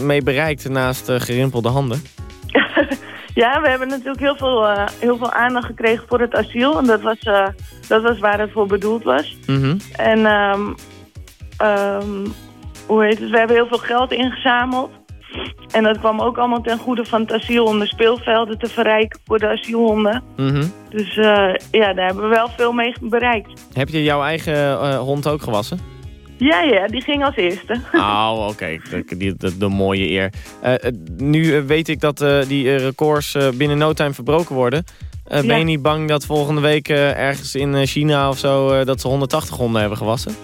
mee bereikt naast gerimpelde handen? (laughs) Ja, we hebben natuurlijk heel veel, heel veel aandacht gekregen voor het asiel. En dat was, dat was waar het voor bedoeld was. Mm -hmm. En um, um, hoe heet het? we hebben heel veel geld ingezameld. En dat kwam ook allemaal ten goede van het asiel om de speelvelden te verrijken voor de asielhonden. Mm -hmm. Dus uh, ja, daar hebben we wel veel mee bereikt. Heb je jouw eigen hond ook gewassen? Ja, ja, die ging als eerste. (laughs) Oh, oké. Okay. De, de, de, de, mooie eer. Uh, nu weet ik dat uh, die records uh, binnen no time verbroken worden. Ja. Ben je niet bang dat volgende week ergens in China of zo... dat ze 180 honden hebben gewassen?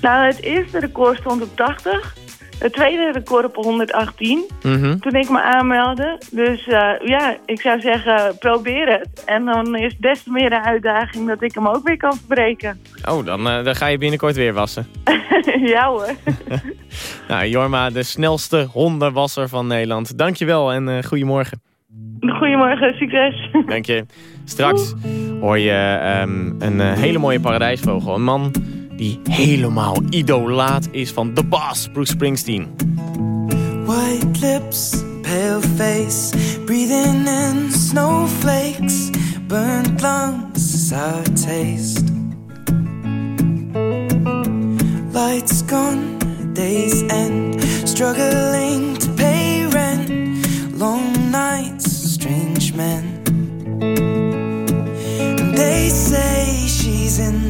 Nou, het eerste record stond op 80. Het tweede record op 118. Mm -hmm. Toen ik me aanmeldde. Dus ja, ik zou zeggen, probeer het. En dan is het des te meer een uitdaging dat ik hem ook weer kan verbreken. (laughs) Oh, dan, dan ga je binnenkort weer wassen. ja hoor. (laughs) (laughs) nou, Jorma, de snelste hondenwasser van Nederland. Dankjewel en uh, goedemorgen. Goedemorgen, succes. Dank je. Straks hoor je um, een hele mooie paradijsvogel. Een man die helemaal idolaat is van The Boss, Bruce Springsteen. White lips, pale face, breathing in snowflakes, burnt lungs, sour taste. lights gone, days end, struggling to pay rent, long nights, strange men. And they say she's in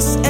In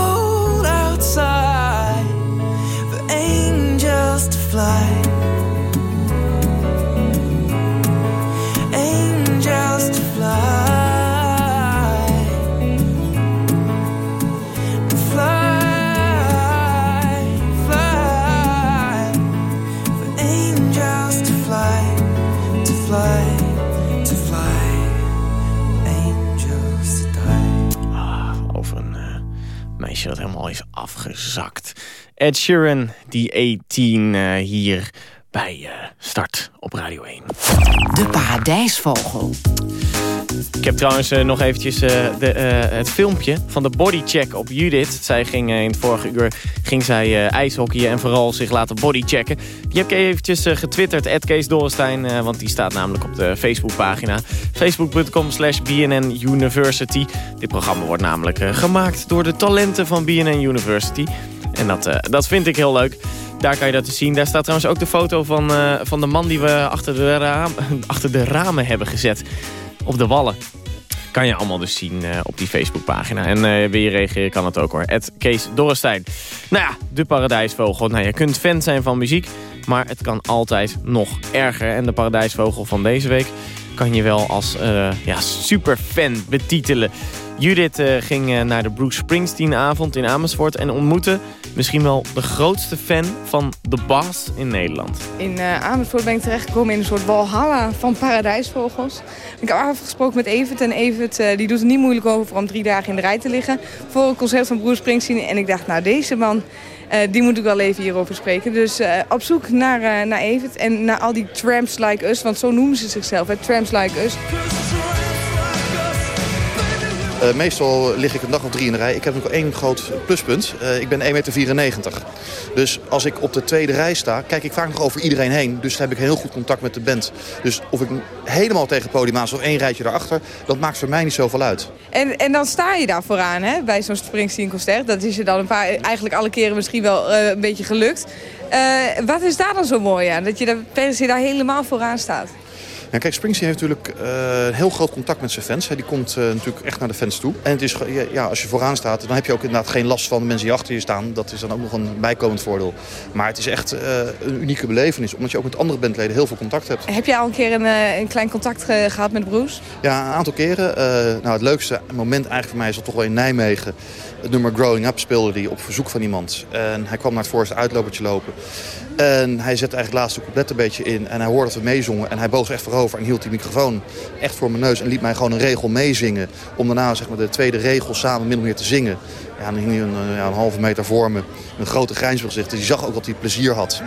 Ed Sheeran, die 18 eh, hier bij eh, Start op Radio 1. De paradijsvogel. Ik heb trouwens eh, nog eventjes de, het filmpje van de bodycheck op Judith. Zij ging in het vorige uur ging zij ijshockeyen en vooral zich laten bodychecken. Die heb ik eventjes getwitterd, Ed Kees Dorrestein, want die staat namelijk op de Facebookpagina. Facebook.com slash BNN University. Dit programma wordt namelijk gemaakt door de talenten van BNN University. En dat, eh, dat vind ik heel leuk. Daar kan je dat te zien. Daar staat trouwens ook de foto van, eh, van de man die we achter de, raam, (laughs) achter de ramen hebben gezet. Op de wallen. Kan je allemaal dus zien eh, op die Facebookpagina. En eh wil je reageren, kan het ook hoor. Ed Kees Dorrestein. Nou ja, de paradijsvogel. Nou, je kunt fan zijn van muziek, maar het kan altijd nog erger. En de paradijsvogel van deze week kan je wel als ja, superfan betitelen. Judith ging naar de Bruce Springsteen avond in Amersfoort... en ontmoette misschien wel de grootste fan van The Boss in Nederland. In eh, Amersfoort ben ik terechtgekomen in een soort walhalla van paradijsvogels. Ik heb afgesproken met Evert en Evert eh, die doet het niet moeilijk over om drie dagen in de rij te liggen voor een concert van Bruce Springsteen. En ik dacht, nou deze man, eh, die moet ik wel even hierover spreken. Dus op zoek naar, naar Evert en naar al die tramps like us, want zo noemen ze zichzelf, hè, tramps like us. Eh, meestal lig ik een dag of drie in de rij. Ik heb nog één groot pluspunt. Eh, ik ben 1,94 meter. Dus als ik op de tweede rij sta, kijk ik vaak nog over iedereen heen. Dus dan heb ik heel goed contact met de band. Dus of ik helemaal tegen het podium of één rijtje daarachter... dat maakt voor mij niet zoveel uit. En, en dan sta je daar vooraan hè, bij zo'n Springsteen-concert. Dat is je dan een paar, eigenlijk alle keren misschien wel eh, een beetje gelukt. Wat is daar dan zo mooi aan? Dat je daar, per se daar helemaal vooraan staat? Ja, kijk, Springsteen heeft natuurlijk eh, heel groot contact met zijn fans. Hè. Die komt eh, natuurlijk echt naar de fans toe. En het is, ja, als je vooraan staat, dan heb je ook inderdaad geen last van de mensen die achter je staan. Dat is dan ook nog een bijkomend voordeel. Maar het is echt eh, een unieke belevenis, omdat je ook met andere bandleden heel veel contact hebt. Heb jij al een keer een, een klein contact ge- gehad met Bruce? Ja, een aantal keren. Nou, het leukste moment eigenlijk voor mij is dat toch wel in Nijmegen. Het nummer Growing Up speelde hij op verzoek van iemand. En hij kwam naar het voorste uitlopertje lopen. En hij zette eigenlijk het laatste couplet een beetje in. En hij hoorde dat we meezongen. En hij boog echt voorover en hield die microfoon echt voor mijn neus. En liet mij gewoon een regel meezingen. Om daarna zeg maar, de tweede regel samen min of meer te zingen. Ja, dan hing hij een, eh, ja, een halve meter voor me. Een grote grijns gezicht. Dus je zag ook dat hij plezier had.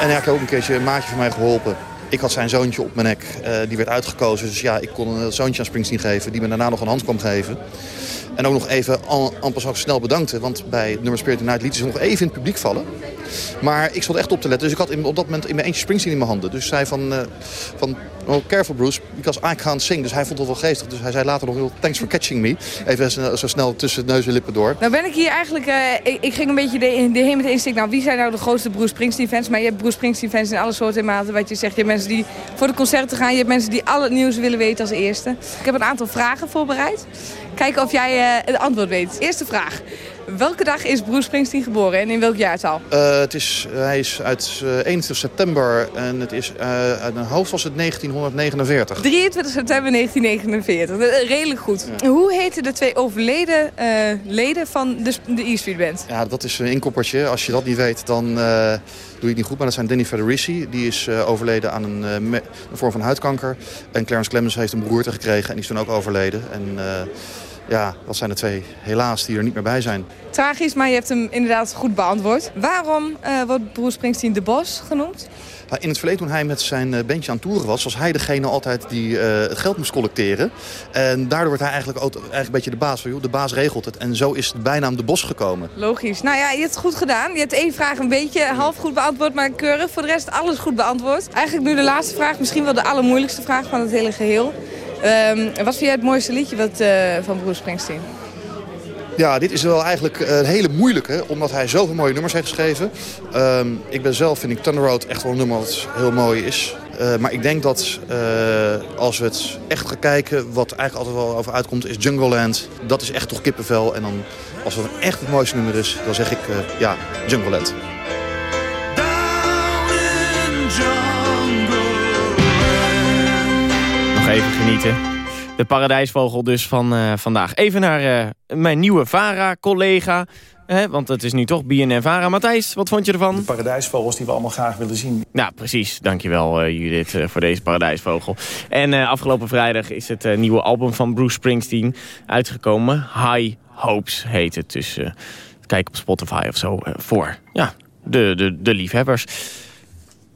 En ik heb ook een keertje een maatje van mij geholpen. Ik had zijn zoontje op mijn nek. eh, die werd uitgekozen. Dus ja, ik kon een zoontje aan Springsteen geven. Die me daarna nog een hand kwam geven. En ook nog even en, en passant snel bedankte. Want bij nummer Spirit Night lieten ze nog even in het publiek vallen. Maar ik stond echt op te letten. Dus ik had op dat moment in mijn eentje Springsteen in mijn handen. Dus zei van, eh, van oh, careful Bruce, because I can't sing. Dus hij vond het wel geestig. Dus hij zei later nog heel thanks for catching me. Even zo, snel tussen neus en lippen door. Nou ben ik hier eigenlijk, eh, ik, ging een beetje de, de heen met de. Nou, wie zijn nou de grootste Bruce Springsteen fans? Maar je hebt Bruce Springsteen fans in alle soorten en maten. Wat je zegt, je hebt die voor de concerten gaan. Je hebt mensen die al het nieuws willen weten als eerste. Ik heb een aantal vragen voorbereid. Kijken of jij eh, het antwoord weet. Eerste vraag. Welke dag is Bruce Springsteen geboren en in welk jaartal? Eh, het is, hij is uit eh 21 september en het is, eh, uit mijn hoofd was het 1949. 23 september 1949. Dat is Redelijk goed. Hoe heten de twee overleden eh, leden van de, de E Street Band? Ja, dat is een inkoppertje. Als je dat niet weet, dan eh, doe je het niet goed. Maar dat zijn Danny Federici. Die is eh, overleden aan een, eh, een vorm van huidkanker. En Clarence Clemens heeft een beroerte gekregen en die is toen ook overleden. En eh, ja, dat zijn de twee helaas die er niet meer bij zijn. Tragisch, maar je hebt hem inderdaad goed beantwoord. Waarom eh, wordt Bruce Springsteen de Bos genoemd? In het verleden, toen hij met zijn eh, bandje aan het toeren was... was hij degene altijd die eh, het geld moest collecteren. En daardoor wordt hij eigenlijk, ook, eigenlijk een beetje de baas van... joh, de baas regelt het. En zo is de bijnaam de Bos gekomen. Logisch. Nou ja, je hebt het goed gedaan. Je hebt één vraag een beetje half goed beantwoord, maar keurig. Voor de rest alles goed beantwoord. Eigenlijk nu de laatste vraag, misschien wel de allermoeilijkste vraag van het hele geheel. Ehm, wat vind jij het mooiste liedje wat, eh, van Bruce Springsteen? Ja, dit is wel eigenlijk een hele moeilijke, omdat hij zoveel mooie nummers heeft geschreven. Ehm, ik ben zelf, vind ik Thunder Road echt wel een nummer wat heel mooi is. Eh, maar ik denk dat eh, als we het echt gaan kijken, wat eigenlijk altijd wel over uitkomt, is Jungle Land. Dat is echt toch kippenvel. En dan, als het echt het mooiste nummer is, dan zeg ik eh, ja, Jungle Nog even genieten. De paradijsvogel dus van eh, vandaag. Even naar eh, mijn nieuwe VARA-collega. Hè, want het is nu toch BNN-VARA. Matthijs, wat vond je ervan? De paradijsvogels die we allemaal graag willen zien. Nou, precies. Dankjewel uh, Judith uh, voor deze paradijsvogel. En uh, afgelopen vrijdag is het nieuwe album van Bruce Springsteen uitgekomen. High Hopes heet het. Dus kijk op Spotify of zo voor ja, de, de, de liefhebbers.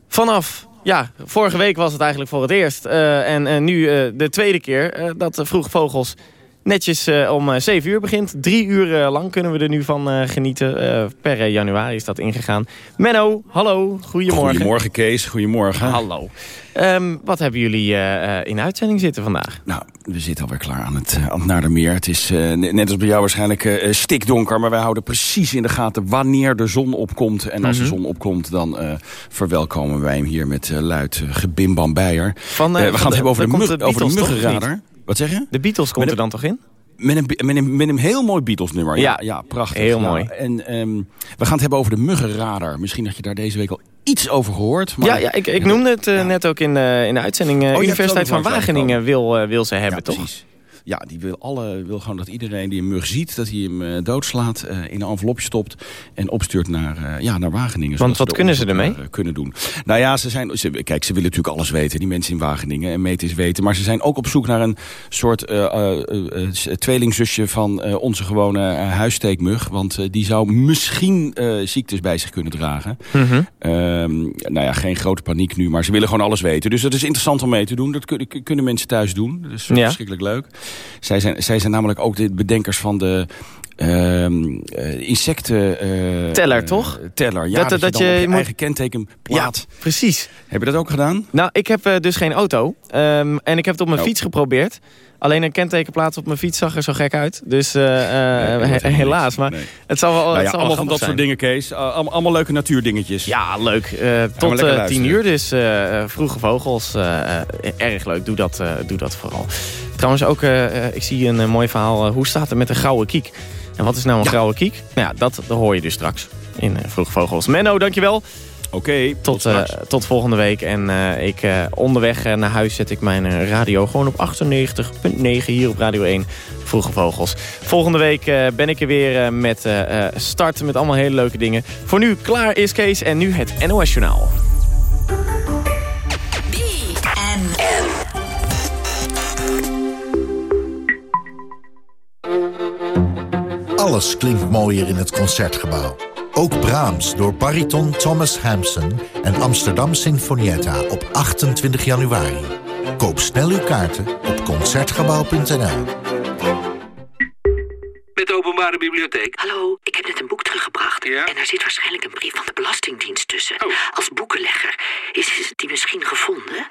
Vanaf ja, vorige week was het eigenlijk voor het eerst. Uh, en, en nu uh, de tweede keer uh, dat Vroege Vogels netjes om 7 uur begint. Drie uur lang kunnen we er nu van genieten. per januari is dat ingegaan. Menno, hallo, goedemorgen. Goedemorgen Kees, goedemorgen. Hallo. Um, wat hebben jullie in uitzending zitten vandaag? Nou, we zitten alweer klaar aan het, aan het Naardermeer. Het is net als bij jou waarschijnlijk stikdonker. Maar wij houden precies in de gaten wanneer de zon opkomt. En als mm -hmm. de zon opkomt, dan verwelkomen wij hem hier met luid gebimbam bijer. Van, we gaan het hebben over de, mug, de over de muggenradar. Wat zeg je? De Beatles komt er dan toch in? Met een, met, een, met een heel mooi Beatles nummer. Ja, ja, ja prachtig. Heel ja. mooi. En um, we gaan het hebben over de muggenradar. Misschien had je daar deze week al iets over gehoord. Maar... Ja, ja, ik, ik noemde het uh, ja. net ook in, uh, in de uitzending. Uh, oh, Universiteit van Wageningen wil, wil ze hebben, ja, toch? Precies. Ja, die wil, alle, wil gewoon dat iedereen die een mug ziet... dat hij hem uh, doodslaat, uh, in een envelopje stopt... en opstuurt naar, uh, ja, naar Wageningen. Want wat kunnen ze ermee? kunnen doen. Nou ja, ze zijn, ze, kijk, ze willen natuurlijk alles weten. Die mensen in Wageningen en metis weten. Maar ze zijn ook op zoek naar een soort tweelingzusje... van onze gewone huissteekmug. Want die zou misschien ziektes bij zich kunnen dragen. Mhm. Mm -hmm. nou ja, geen grote paniek nu, maar ze willen gewoon alles weten. Dus dat is interessant om mee te doen. Dat kunnen, kunnen mensen thuis doen. Dat is ja. verschrikkelijk leuk. Zij zijn, zij zijn namelijk ook de bedenkers van de uh, uh, insecten... Uh, teller, toch? teller, ja. Dat, dat, dat je, je, je moet... eigen kenteken plaat. Ja, precies. Heb je dat ook gedaan? Nou, ik heb dus geen auto. Um, en ik heb het op mijn oh. fiets geprobeerd. Alleen een kentekenplaats op mijn fiets zag er zo gek uit. Dus uh, nee, he helaas. Maar nee. het zal wel. Nou ja, het zal allemaal van dat zijn. soort dingen, Kees. Allemaal, allemaal, leuke natuurdingetjes. Ja, leuk. Uh, tot tien uur dus. vroege vogels. erg leuk. Doe dat, doe dat vooral. Trouwens ook, ik zie een mooi verhaal. hoe staat het met de grauwe kiek? En wat is nou een ja. grauwe kiek? Nou ja, dat, dat hoor je dus straks in Vroege Vogels. Menno, dankjewel. Oké, okay, tot, tot, uh, tot, volgende week. En uh, ik, uh, onderweg naar huis zet ik mijn radio gewoon op 98.9 hier op Radio 1. Vroege Vogels. Volgende week ben ik er weer met starten met allemaal hele leuke dingen. Voor nu, klaar is Kees en nu het NOS Journaal. Alles klinkt mooier in het Concertgebouw. Ook Brahms door bariton Thomas Hampson en Amsterdam Sinfonietta op 28 januari. Koop snel uw kaarten op Concertgebouw.nl. openbare bibliotheek. Hallo, ik heb net een boek teruggebracht. En daar zit waarschijnlijk een brief van de Belastingdienst tussen. Als boekenlegger. Is die misschien gevonden?